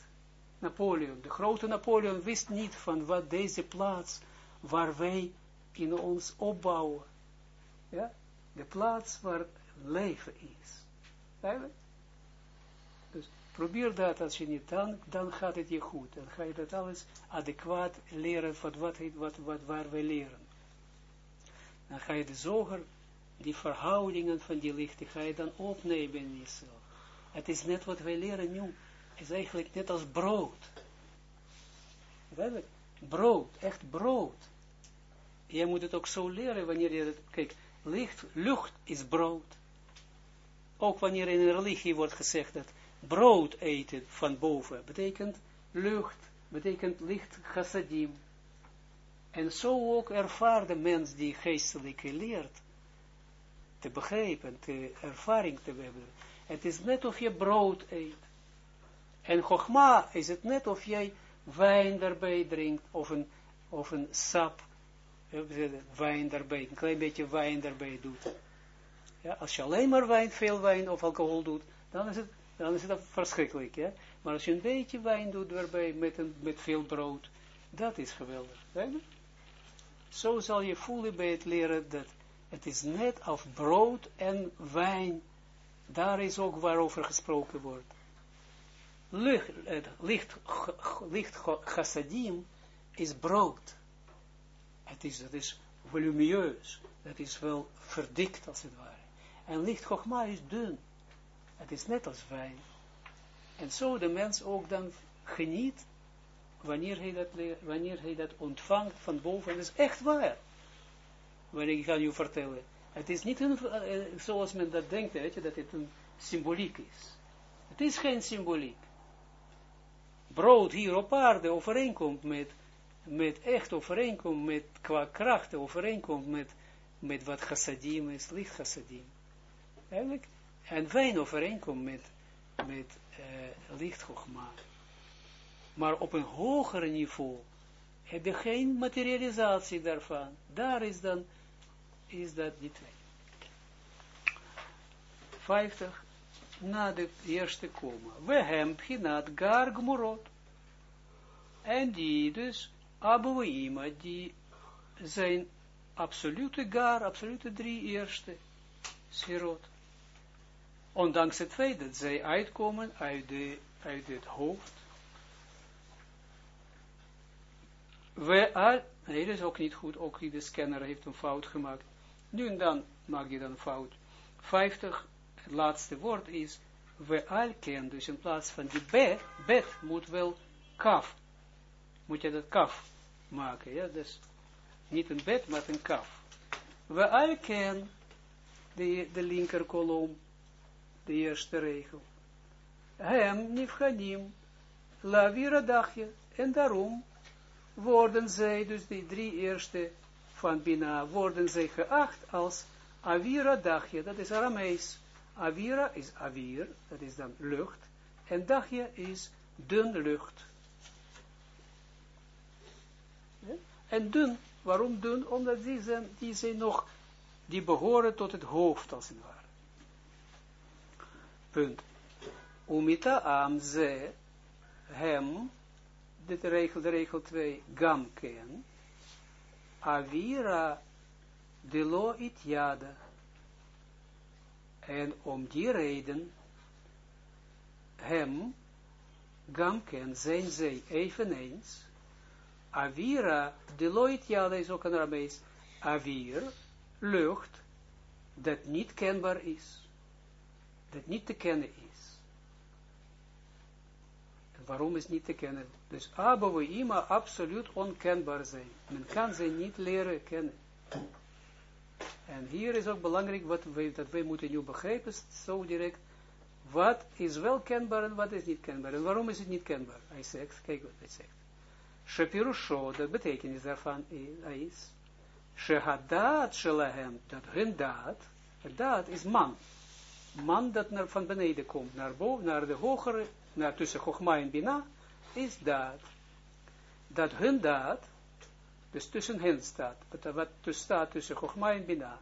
Napoleon, de grote Napoleon wist niet van wat deze plaats, waar wij in ons opbouwen. Ja, de plaats waar leven is. Dus probeer dat, als je niet dan, dan gaat het je goed. Dan ga je dat alles adequaat leren van wat, wat, wat, waar wij leren. Dan ga je de zoger die verhoudingen van die lichten ga je dan opnemen in jezelf. Het is net wat wij leren nu, is eigenlijk net als brood. Brood, echt brood. Je moet het ook zo leren wanneer je het, kijk, licht, lucht is brood. Ook wanneer in een religie wordt gezegd dat brood eten van boven betekent lucht, betekent licht chassadim. En zo ook ervaart de mens die geestelijke leert, te begrijpen, te ervaring te hebben. Het is net of je brood eet. En chogma is het net of jij wijn daarbij drinkt, of een, of een sap, wijn daarbij, een klein beetje wijn daarbij doet. Ja, als je alleen maar wijn, veel wijn of alcohol doet, dan is het, dan is het verschrikkelijk. Ja? Maar als je een beetje wijn doet daarbij met, een, met veel brood, Dat is geweldig. Zo zal je voelen bij het leren dat het is net als brood en wijn. Daar is ook waarover gesproken wordt. Licht, licht, licht chassadim is brood. Het is, het is volumieus. Het is wel verdikt als het ware. En licht chogma is dun. Het is net als wijn. En zo de mens ook dan geniet wanneer hij dat, wanneer hij dat ontvangt van boven. Dat is echt waar. Wanneer ik ga je vertellen. Het is niet een, uh, zoals men dat denkt, weet je, dat het een symboliek is. Het is geen symboliek. Brood hier op aarde overeenkomt met, met echt overeenkomt met, qua kracht overeenkomt met, met wat chassadim is, licht chassadim. Eigenlijk, en wijn overeenkomt met, met uh, licht chogma. Maar op een hoger niveau heb je geen materialisatie daarvan. Daar is dan, is dat die twee. 50, na de eerste komen. We hebben genat gar gmorot. En die dus, Abuima, die zijn absolute gar, absolute drie eerste sferot. Ondanks het feit dat zij uitkomen uit, de, uit het hoofd We al, nee, dat is ook niet goed, ook de scanner heeft een fout gemaakt. Nu en dan maak je dan fout. 50, het laatste woord is, we al ken, dus in plaats van die bet, bet moet wel kaf. Moet je dat kaf maken, ja, dus niet een bed, maar een kaf. We al ken, de, de linker kolom, de eerste regel. Hem, nifchanim, la vira dagje, en daarom worden zij, dus die drie eerste van Bina, worden zij geacht als Avira dagje, dat is Aramees. Avira is Avir, dat is dan lucht, en dagje is dun lucht. En dun, waarom dun? Omdat die zijn, die zijn nog, die behoren tot het hoofd, als het ware. Punt. Umita am ze, hem, dit regel, de regel 2, gamken, avira de lo it yada. En om die reden, hem, gamken, zijn zij eveneens, avira de lo it yada is ook een Aramees, avir, lucht, dat niet kenbaar is, dat niet te kennen is. Waarom is niet te kennen? Dus Abba en Ima absoluut onkenbaar zijn. Men kan ze niet leren kennen. En hier is ook belangrijk wat wij, dat wij moeten nu begrijpen, zo direct, wat is wel kenbaar en wat is niet kenbaar. En waarom is het niet kenbaar? Hij zegt, kijk wat hij zegt. Shapirusho, de betekenis daarvan is, Shehadat shelahem, dat hun daad, daad is man. Man dat naar, van beneden komt, naar boven, naar de hogere naar tussen Chogma en Bina, is dat, dat hun daad, dus tussen hen staat, wat, wat dus staat tussen Chogma en Bina,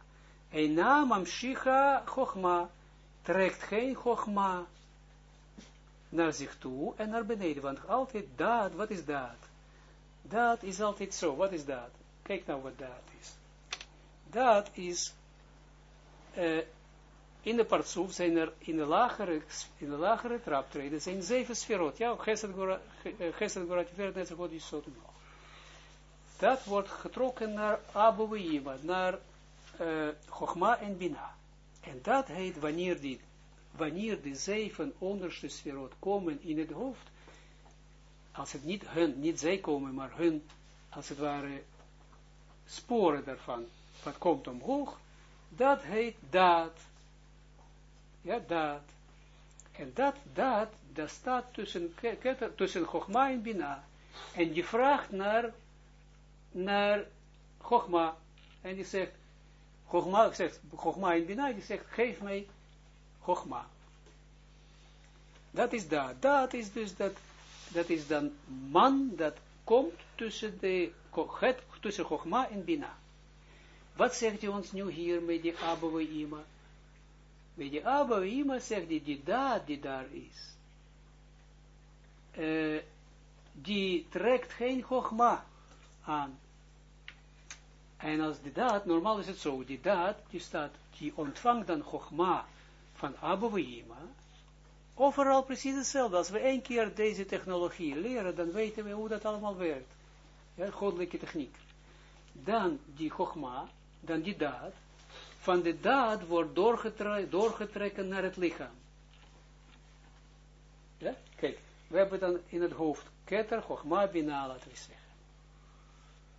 en naam Amshicha Chogma, trekt geen Chogma naar zich toe en naar beneden, want altijd daad, wat is daad? Daad is altijd zo, wat is daad? Kijk nou wat daad is. Daad is uh, in de partsoef zijn er in de lagere, in de lagere traptreden zijn zeven sferot. Ja, Gesed Gorat Tiferet net zo goed is zo Dat wordt getrokken naar Abu naar uh, Chogma en Bina. En dat heet wanneer die, wanneer de zeven onderste sferot komen in het hoofd, als het niet hun, niet zij komen, maar hun, als het ware, sporen daarvan, wat komt omhoog, dat heet dat ja, dat. En dat, dat, dat staat tussen, tussen Chogma en Bina. En die vraagt naar, naar Chogma. En die zegt, Chogma, zegt, Chogma en Bina, die zegt, geef mij Chogma. Dat is dat. Dat is dus dat, dat is dan man dat komt tussen de, het, tussen Chogma en Bina. Wat zegt hij ons nu hier met die Abba Ima? Bij die Abba Ima zegt die, daad die daar is, uh, die trekt geen chogma aan. En als die daad, normaal is het zo, die daad, die staat, die ontvangt dan chogma van Abouima, overal precies hetzelfde. Als we één keer deze technologie leren, dan weten we hoe dat allemaal werkt. Ja, goddelijke techniek. Dan die chogma, dan die daad, van de daad wordt doorgetre doorgetrekken naar het lichaam. Ja, kijk, we hebben dan in het hoofd keter, chogma, bina, laten we zeggen.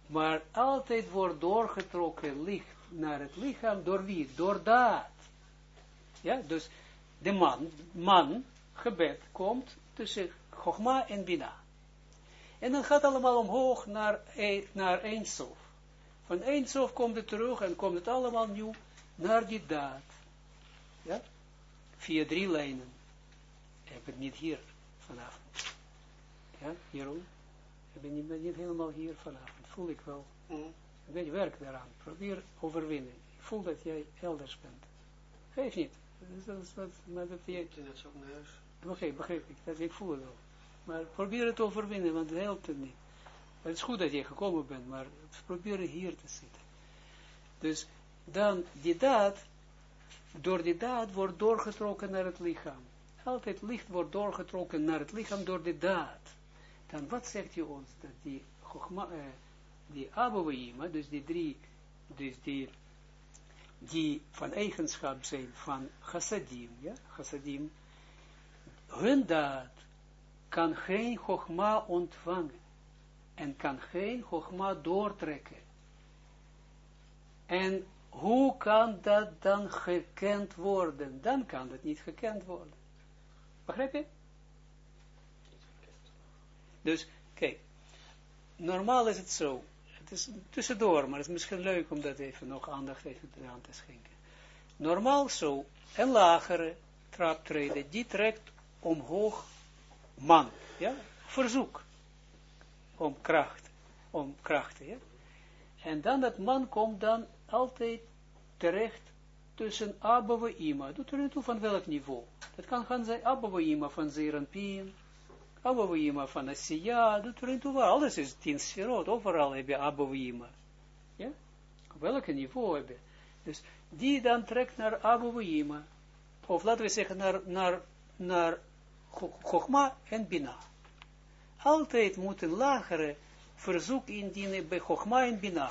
Maar altijd wordt doorgetrokken licht naar het lichaam, door wie? Door daad. Ja, dus de man, man, gebed, komt tussen chogma en bina. En dan gaat allemaal omhoog naar, naar Eindsof. Van Eindsof komt het terug en komt het allemaal nieuw naar die daad. Ja? Via drie lijnen. Ik heb het niet hier vanavond. Ja, Jeroen? Ik ben niet, niet helemaal hier vanavond. Voel ik wel. Mm. Een beetje werk daaraan. Probeer overwinnen. Ik voel dat jij elders bent. Geef niet. Dat is wat, maar dat jij... Dat is ook neus. Begrijp, begrijp ik. Dat, ik voel het wel. Maar probeer het te overwinnen, want het helpt het niet. Het is goed dat je gekomen bent, maar probeer hier te zitten. Dus dan die daad, door die daad wordt doorgetrokken naar het lichaam. Altijd licht wordt doorgetrokken naar het lichaam door de daad. Dan wat zegt je ons? Dat die, chogma, eh, die dus die drie, dus die, die van eigenschap zijn van chassadim, ja, chassadim, hun daad kan geen chogma ontvangen en kan geen chogma doortrekken. En hoe kan dat dan gekend worden? Dan kan dat niet gekend worden. Begrijp je? Dus, kijk, normaal is het zo. Het is tussendoor, maar het is misschien leuk om dat even nog aandacht even aan te schenken. Normaal zo, een lagere traptreden, die trekt omhoog man, ja, verzoek om kracht, om krachten, ja. En dan dat man komt dan altijd terecht tussen Abba en Ima. Doet er van welk niveau. Dat kan gaan zijn Abba Ima van Zeranpien, Abba en Ima van Asiya, doet er. Alles is tien sferot, overal heb je Abba Ima. Ja? Op welk niveau heb je. Dus die dan trekt naar Abba en Ima. Of laten we zeggen naar, naar, naar en Bina. Altijd moet een lagere verzoek indienen bij Chogma en Bina.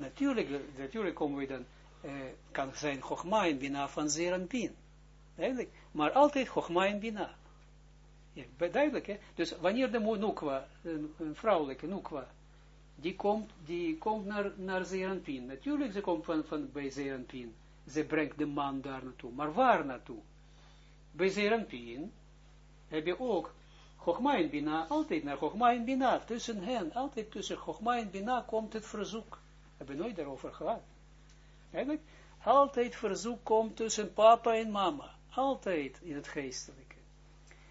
Natuurlijk, natuurlijk komen we dan, eh, kan zijn Chogma en Bina van Zeranpin. Duidelijk. Maar altijd Chogma en Bina. Ja, duidelijk, hè? Dus wanneer de Nukwa, een, vrouwelijke Nukwa, die komt, die komt naar, naar. Natuurlijk, ze komt van, van bij Zeranpin. Ze brengt de man daar naartoe. Maar waar naartoe? Bij Zeranpin heb je ook Chogma en Bina, altijd naar Chogma en Bina, tussen hen, altijd tussen Chogma en Bina komt het verzoek. Hebben nooit daarover gehad. Eigenlijk, altijd verzoek komt tussen papa en mama. Altijd in het geestelijke.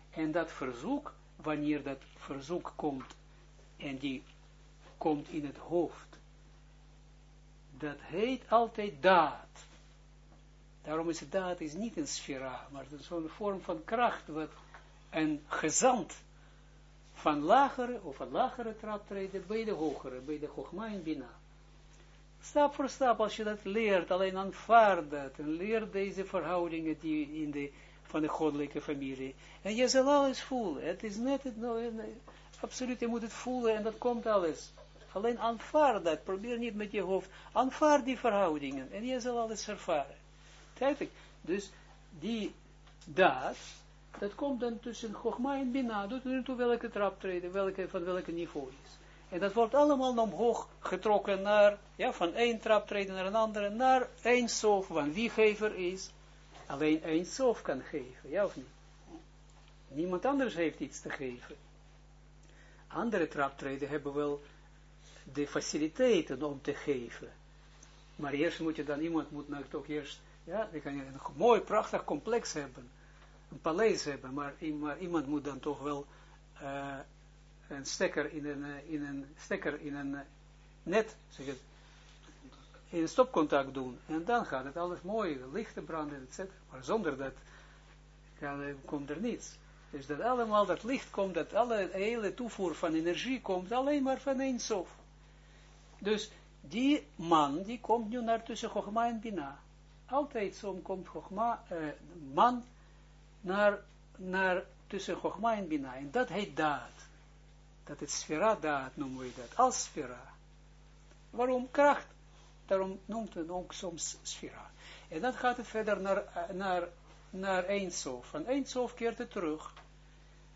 En dat verzoek, wanneer dat verzoek komt, en die komt in het hoofd, dat heet altijd daad. Daarom is daad is niet een sfera, maar zo'n vorm van kracht, wat een gezant van lagere of een lagere traptreden bij de hogere, bij de Chogma en. Stap voor stap, als je dat leert, alleen aanvaard dat, en leert deze verhoudingen die in de, van de goddelijke familie. En je zal alles voelen. Het is net, het, no, absoluut, je moet het voelen en dat komt alles. Alleen aanvaard dat, probeer niet met je hoofd, aanvaard die verhoudingen en je zal alles ervaren. Dus die daad, dat komt dan tussen Chogma en Bina, doet er toe welke traptreden, welke, van welke niveau is. En dat wordt allemaal omhoog getrokken naar, ja, van één traptreden naar een andere, naar één sof, van wie gever is. Alleen één sof kan geven, ja of niet? Niemand anders heeft iets te geven. Andere traptreden hebben wel de faciliteiten om te geven. Maar eerst moet je dan, iemand moet nou toch eerst, ja, dan kan je een mooi, prachtig complex hebben een paleis hebben, maar, iemand moet dan toch wel uh, een stekker in een, uh, in een stekker in een uh, net, zeg het, in een stopcontact doen. En dan gaat het alles mooi, lichten branden, etc. Maar zonder dat kan, komt er niets. Dus dat allemaal, dat licht komt, dat alle hele toevoer van energie komt alleen maar van één sof. Dus die man, die komt nu naar tussen Chogma en Bina. Altijd zo komt Chogma, uh, man naar, naar tussen Chogma en Bina. En dat heet daad. Dat is sfera daad noemen we dat, als sfera. Waarom? Kracht. Daarom noemt het ook soms sfera. En dan gaat het verder naar, naar, naar Eindsof. Van Eindsof keert het terug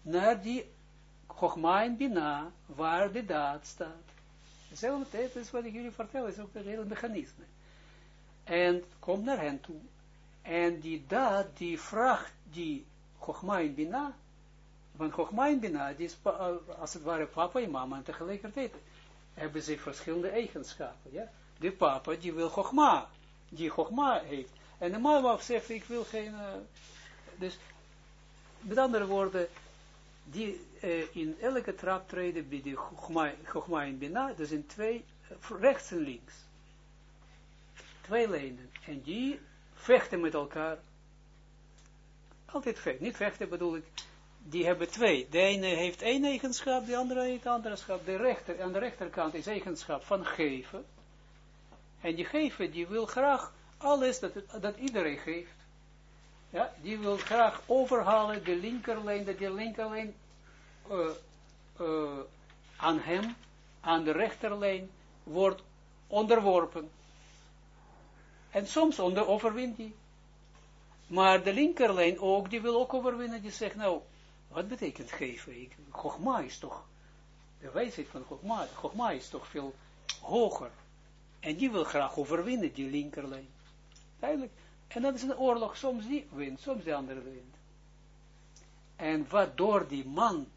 naar die Chogma Bina, waar de daad staat. Hetzelfde tijd is wat ik jullie vertel, is ook het hele mechanisme. En komt naar hen toe. En die daad, die vraagt die Chogma Bina, van Chogma en Bina, die is als het ware papa en mama, en tegelijkertijd hebben ze verschillende eigenschappen, ja. De papa, die wil Chogma, die Chogma heeft. En de mama zegt, ik wil geen, uh, dus, met andere woorden, die uh, in elke trap treden bij de Chogma en Bina, dat zijn twee, rechts en links. Twee lijnen. En die vechten met elkaar. Altijd vechten. Niet vechten bedoel ik. Die hebben twee. De ene heeft één eigenschap, de andere heeft andere eigenschap. De rechter, aan de rechterkant is eigenschap van geven. En die geven, die wil graag alles dat, dat iedereen geeft. Ja, die wil graag overhalen de linkerlijn, dat die linkerlijn uh, uh, aan hem, aan de rechterlijn, wordt onderworpen. En soms onder overwint hij. Maar de linkerlijn ook, die wil ook overwinnen, die zegt, nou, wat betekent geven? Ik, is toch, de wijsheid van Chogma is toch veel hoger. En die wil graag overwinnen, die linkerlijn. Duidelijk. En dat is een oorlog, soms die wint, soms de andere wint. En wat die man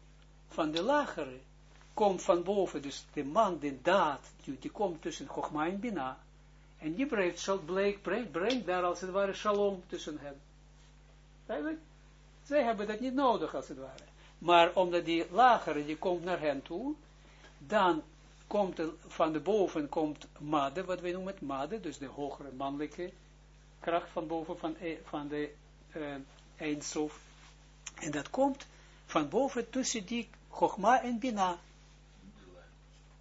van de lagere komt van boven, dus de man, de daad, die, die komt tussen Chogma en Bina, en die brengt, brengt, brengt daar als het ware shalom tussen hen. Duidelijk? Zij hebben dat niet nodig als het ware. Maar omdat die lagere, die komt naar hen toe, dan komt van de boven komt made, wat wij noemen het made, dus de hogere mannelijke kracht van boven van, e, van de uh, eindsof. En dat komt van boven tussen die Chogma en Bina.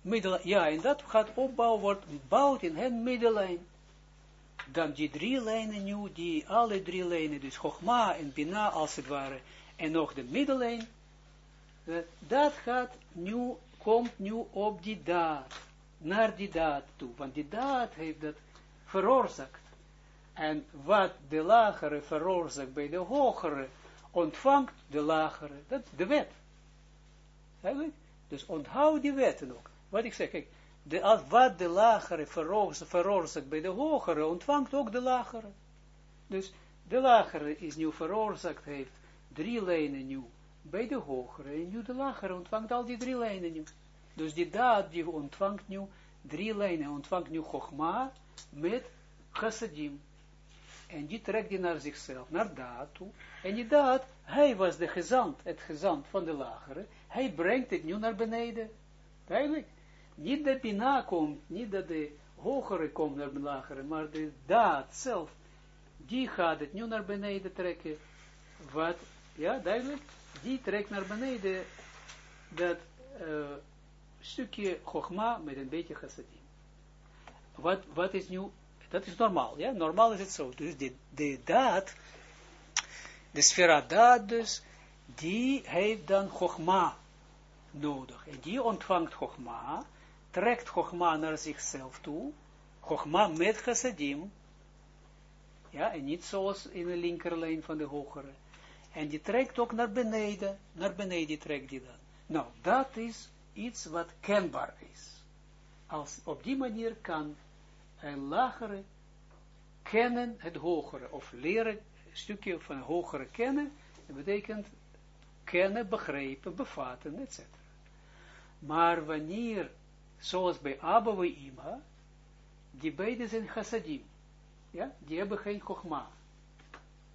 Middellijn. Ja, en dat gaat opbouwen, wordt gebouwd in hen middellijn. Dan die drie lijnen nu, die alle drie lijnen, dus Chogma en Bina als het ware, en nog de middellijn, dat gaat nu, komt nu op die daad, naar die daad toe, want die daad heeft dat veroorzaakt. En wat de lagere veroorzaakt bij de hogere, ontvangt de lagere, dat is de wet. Dus onthoud die wetten ook. Wat ik zeg, kijk, de, wat de lagere veroorzaakt bij de hogere, ontvangt ook de lagere. Dus de lagere is nu veroorzaakt, heeft drie lijnen nu bij de hogere, en nu de lagere ontvangt al die drie lijnen nu. Dus die daad, die ontvangt nu drie lijnen, ontvangt nu Chogma met chassadim. En die trekt die naar zichzelf, naar daad toe. En die daad, hij was de gezant, het gezant van de lagere. Hij brengt het nu naar beneden. Duidelijk. Niet dat Bina komt, niet dat de hogere komt naar de lagere, maar de daad zelf, die gaat het nu naar beneden trekken. Wat, ja, duidelijk, die trekt naar beneden dat stukje chogma met een beetje chassadim. Wat, wat is nu, dat is normaal, ja, normaal is het zo. Dus de, de daad, de sfera daad dus, die heeft dan chogma nodig. En die ontvangt chogma, trekt Chogma naar zichzelf toe, Chogma met chassadim, ja, en niet zoals in de linkerlijn van de hogere. En die trekt ook naar beneden, naar beneden trekt die dan. Nou, dat is iets wat kenbaar is. Als op die manier kan een lagere kennen het hogere, of leren een stukje van hogere kennen, dat betekent kennen, begrijpen, bevatten, etc. Maar wanneer zoals bij Abba en Ima, die beide zijn chassadim. Ja, die hebben geen chogma.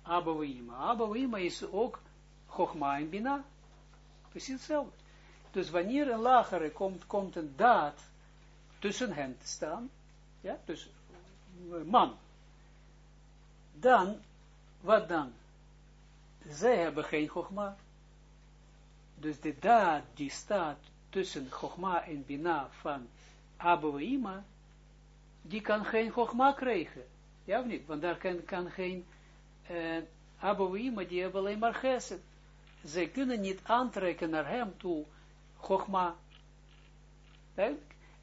Abba en Ima. Abba en Ima is ook chogma en bina. Precies hetzelfde. Dus wanneer een lagere komt, komt een daad tussen hen te staan, ja, dus man, dan, wat dan? Zij hebben geen chogma. dus de daad die staat tussen Chogma en Bina van Abouima, die kan geen Chogma krijgen. Ja of niet? Want daar kan, geen uh, Abouima, die hebben alleen maar Gesed. Zij kunnen niet aantrekken naar hem toe Chogma.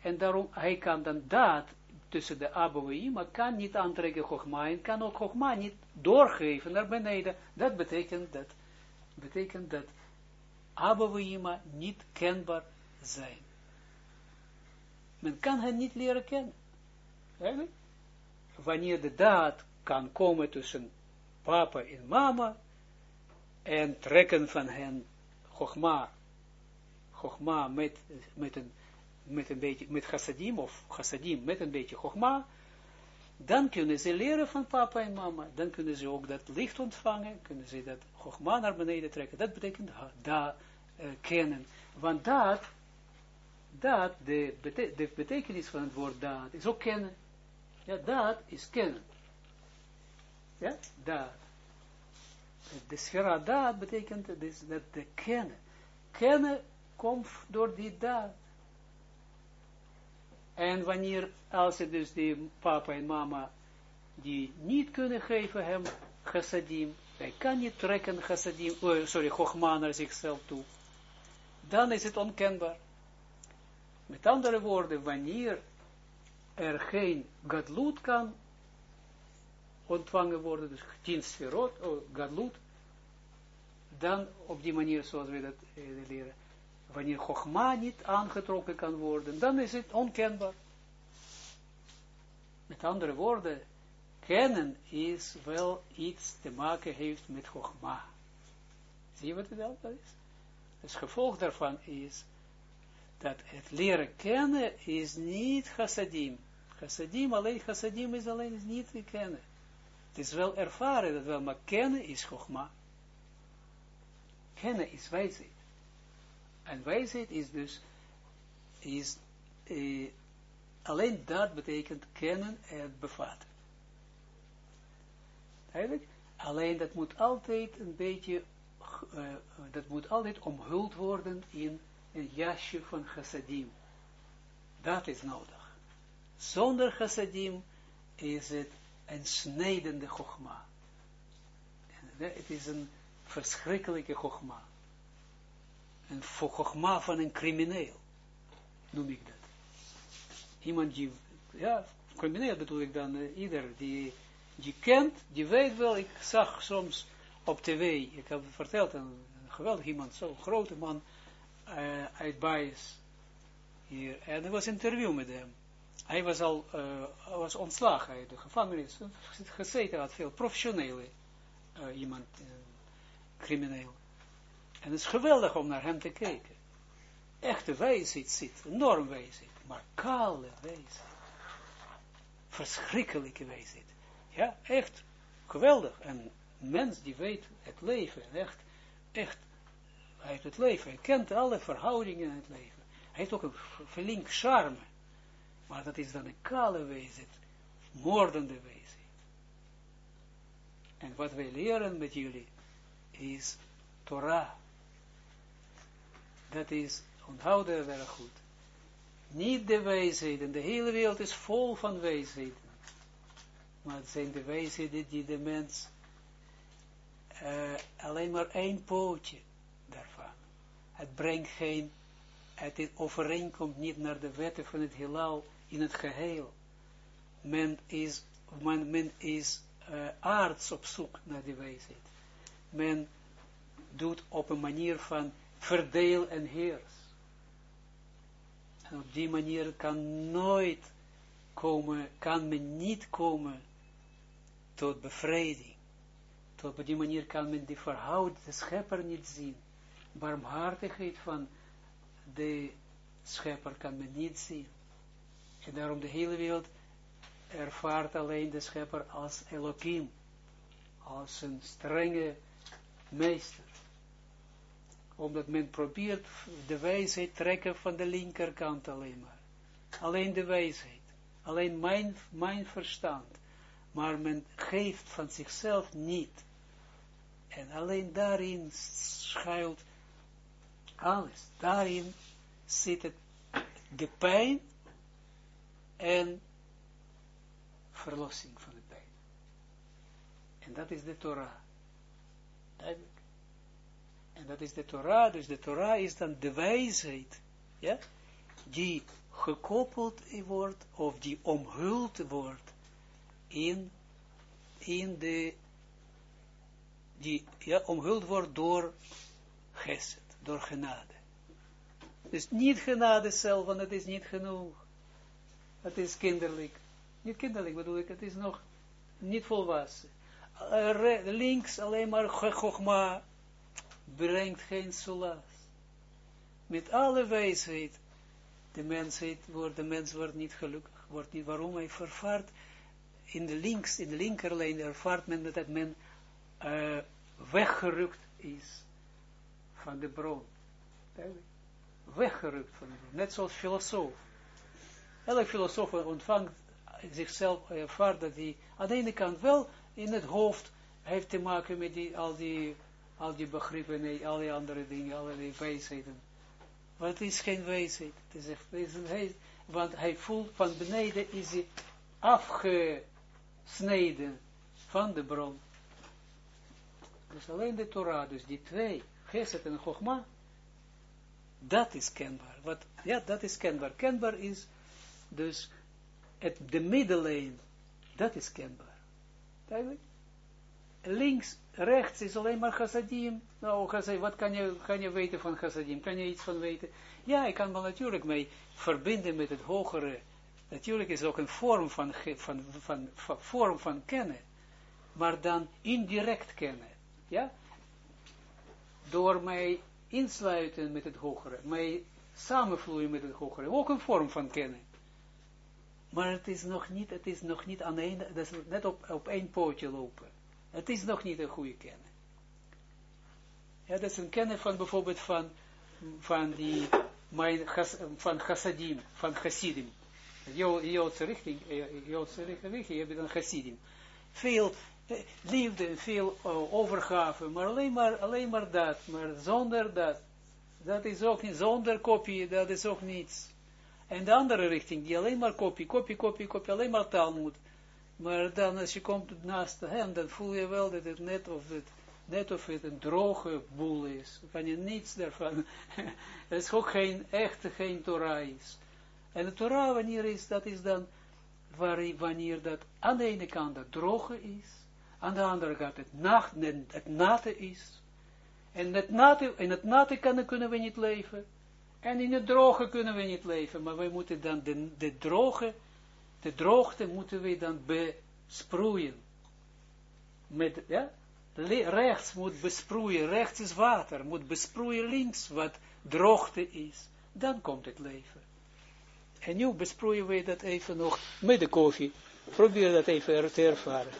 En daarom, hij kan dan daad tussen de Abouima, kan niet aantrekken Chogma, en kan ook Chogma niet doorgeven naar beneden. Dat betekent dat, betekent dat Abouima niet kenbaar zijn. Men kan hen niet leren kennen. Wanneer de daad kan komen tussen papa en mama, en trekken van hen Chogma, Chogma met, met, een, met een beetje, met chassadim, of chassadim met een beetje Chogma, dan kunnen ze leren van papa en mama, dan kunnen ze ook dat licht ontvangen, kunnen ze dat Chogma naar beneden trekken, dat betekent da, uh, kennen, want dat, dat, de, betekenis van het woord dat, is ook kennen, ja, dat is kennen, ja, dat, de sfera daad betekent dus dat de kennen. Kennen komt door die daad. En wanneer, als het dus die papa en mama, die niet kunnen geven hem chassadim, hij kan niet trekken chassadim, oh, sorry, chochma naar zichzelf toe, dan is het onkenbaar. Met andere woorden, wanneer er geen gadlut kan ontvangen worden, dus tien oh, gadlut, dan op die manier zoals we dat eh, leren, wanneer Chogma niet aangetrokken kan worden, dan is het onkenbaar. Met andere woorden, kennen is wel iets te maken heeft met Chogma. Zie je wat het altijd is? Het gevolg daarvan is dat het leren kennen is niet chassadim. Chassadim, alleen chassadim is alleen niet kennen. Het is wel ervaren, dat wel, maar kennen is Chogma. Kennen is wijsheid. En wijsheid is dus, is, eh, alleen dat betekent kennen en bevatten. Eigenlijk, alleen dat moet altijd een beetje, uh, dat moet altijd omhuld worden in een jasje van chassadim. Dat is nodig. Zonder chassadim is het een snijdende chogma. Het is een verschrikkelijke chogma. Een chogma van een crimineel, noem ik dat. Iemand die, ja, crimineel bedoel ik dan, uh, ieder die, die kent, die weet wel, ik zag soms op tv, ik heb verteld, een, een geweldig iemand, zo'n grote man uh, uit Bias hier, en er was een interview met hem. Hij was al uh, was ontslagen uit de gevangenis, gezeten had veel professionele iemand, crimineel. En het is geweldig om naar hem te kijken. Echte wijsheid zit, enorm wijsheid, maar kale wijsheid. Verschrikkelijke wijsheid. Ja, echt geweldig. En een mens die weet het leven, echt, echt, heeft het leven, hij kent alle verhoudingen in het leven. Hij heeft ook een flink charme. Maar dat is dan een kale wijsheid, moordende wijsheid. En wat wij leren met jullie, is Torah. Dat is, onthouden we goed. Niet de wijsheden, de hele wereld is vol van wijsheden. Maar het zijn de wijsheden die de mens uh, alleen maar één pootje. Het brengt geen, het overeenkomt niet naar de wetten van het heelal in het geheel. Men is, men, men is uh, op zoek naar die wijsheid men doet op een manier van verdeel en heers. En op die manier kan nooit komen, kan men niet komen tot bevrijding. Tot op die manier kan men die verhouding, de schepper niet zien. Barmhartigheid van de schepper kan men niet zien. En daarom de hele wereld ervaart alleen de schepper als Elohim. Als een strenge meester. Omdat men probeert de wijsheid trekken van de linkerkant alleen maar. Alleen de wijsheid. Alleen mijn, mijn verstand. Maar men geeft van zichzelf niet. En alleen daarin schuilt Alles. Daarin zit het, de pijn en verlossing van de pijn. En dat is de Torah. En dat is de Torah, dus de Torah is dan de wijsheid, ja, die gekoppeld wordt, of die omhuld wordt in, in de, die ja, omhuld wordt door geset, door genade. Dus niet genade zelf, want het is niet genoeg. Het is kinderlijk. Niet kinderlijk bedoel ik, het is nog niet volwassen. Links alleen maar gogma brengt geen solas. Met alle wijsheid, de mensheid wordt, de mens wordt niet gelukkig, wordt niet, waarom hij vervaart, in de links, in de linkerlijn ervaart men dat men uh, weggerukt is van de bron. Weggerukt van de bron, net zoals filosoof. Elke filosoof ontvangt zichzelf, ervaart dat hij aan de ene kant wel in het hoofd heeft te maken met die, al die al die begrippen en al die andere dingen, allerlei wijsheden. Maar het is geen wijsheid. Het is echt, want hij voelt van beneden is hij afgesneden van de bron. Dus alleen de Torah, dus die twee, Geset en Chogma, dat is kenbaar. Wat, ja, dat is kenbaar. Kenbaar is dus het, de middellijn, dat is kenbaar. Duidelijk? links, rechts is alleen maar chassadim. Nou, chassadim, wat kan je, kan je weten van chassadim? Kan je iets van weten? Ja, ik kan me natuurlijk mee verbinden met het hogere. Natuurlijk is ook een vorm van, van, van, vorm van kennen. Maar dan indirect kennen. Ja? Door mij insluiten met het hogere. Mij samenvloeien met het hogere. Ook een vorm van kennen. Maar het is nog niet, het is nog niet aan één, dat is net op, op één pootje lopen. Het is nog niet een goede kennen. Ja, dat is een kennen van bijvoorbeeld van, van die, mijn, van chassadim, van chassidim. Joodse richting, eh, Joodse richting, je hebt dan chassidim. Veel liefde, veel uh, overgave, maar alleen, maar alleen maar dat, maar zonder dat. Dat is ook niet, zonder kopie, dat is ook niets. En de andere richting, die alleen maar kopie, kopie, kopie, kopie, alleen maar taal moet. Maar dan als je komt naast hem, dan voel je wel dat het net of het, net of het een droge boel is. Je niets daarvan. <laughs> het is ook geen echte, geen Torah is. En de Torah, wanneer is, dat is dan, wanneer dat aan de ene kant het droge is, aan de andere kant het, nate is. En het nate, in het nate kan, kunnen we niet leven. En in het droge kunnen we niet leven. Maar wij moeten dan de, de droge de droogte moeten we dan besproeien. Met, ja, rechts moet besproeien, rechts is water, moet besproeien links wat droogte is. Dan komt het leven. En nu besproeien we dat even nog met de koffie. Probeer dat even te ervaren.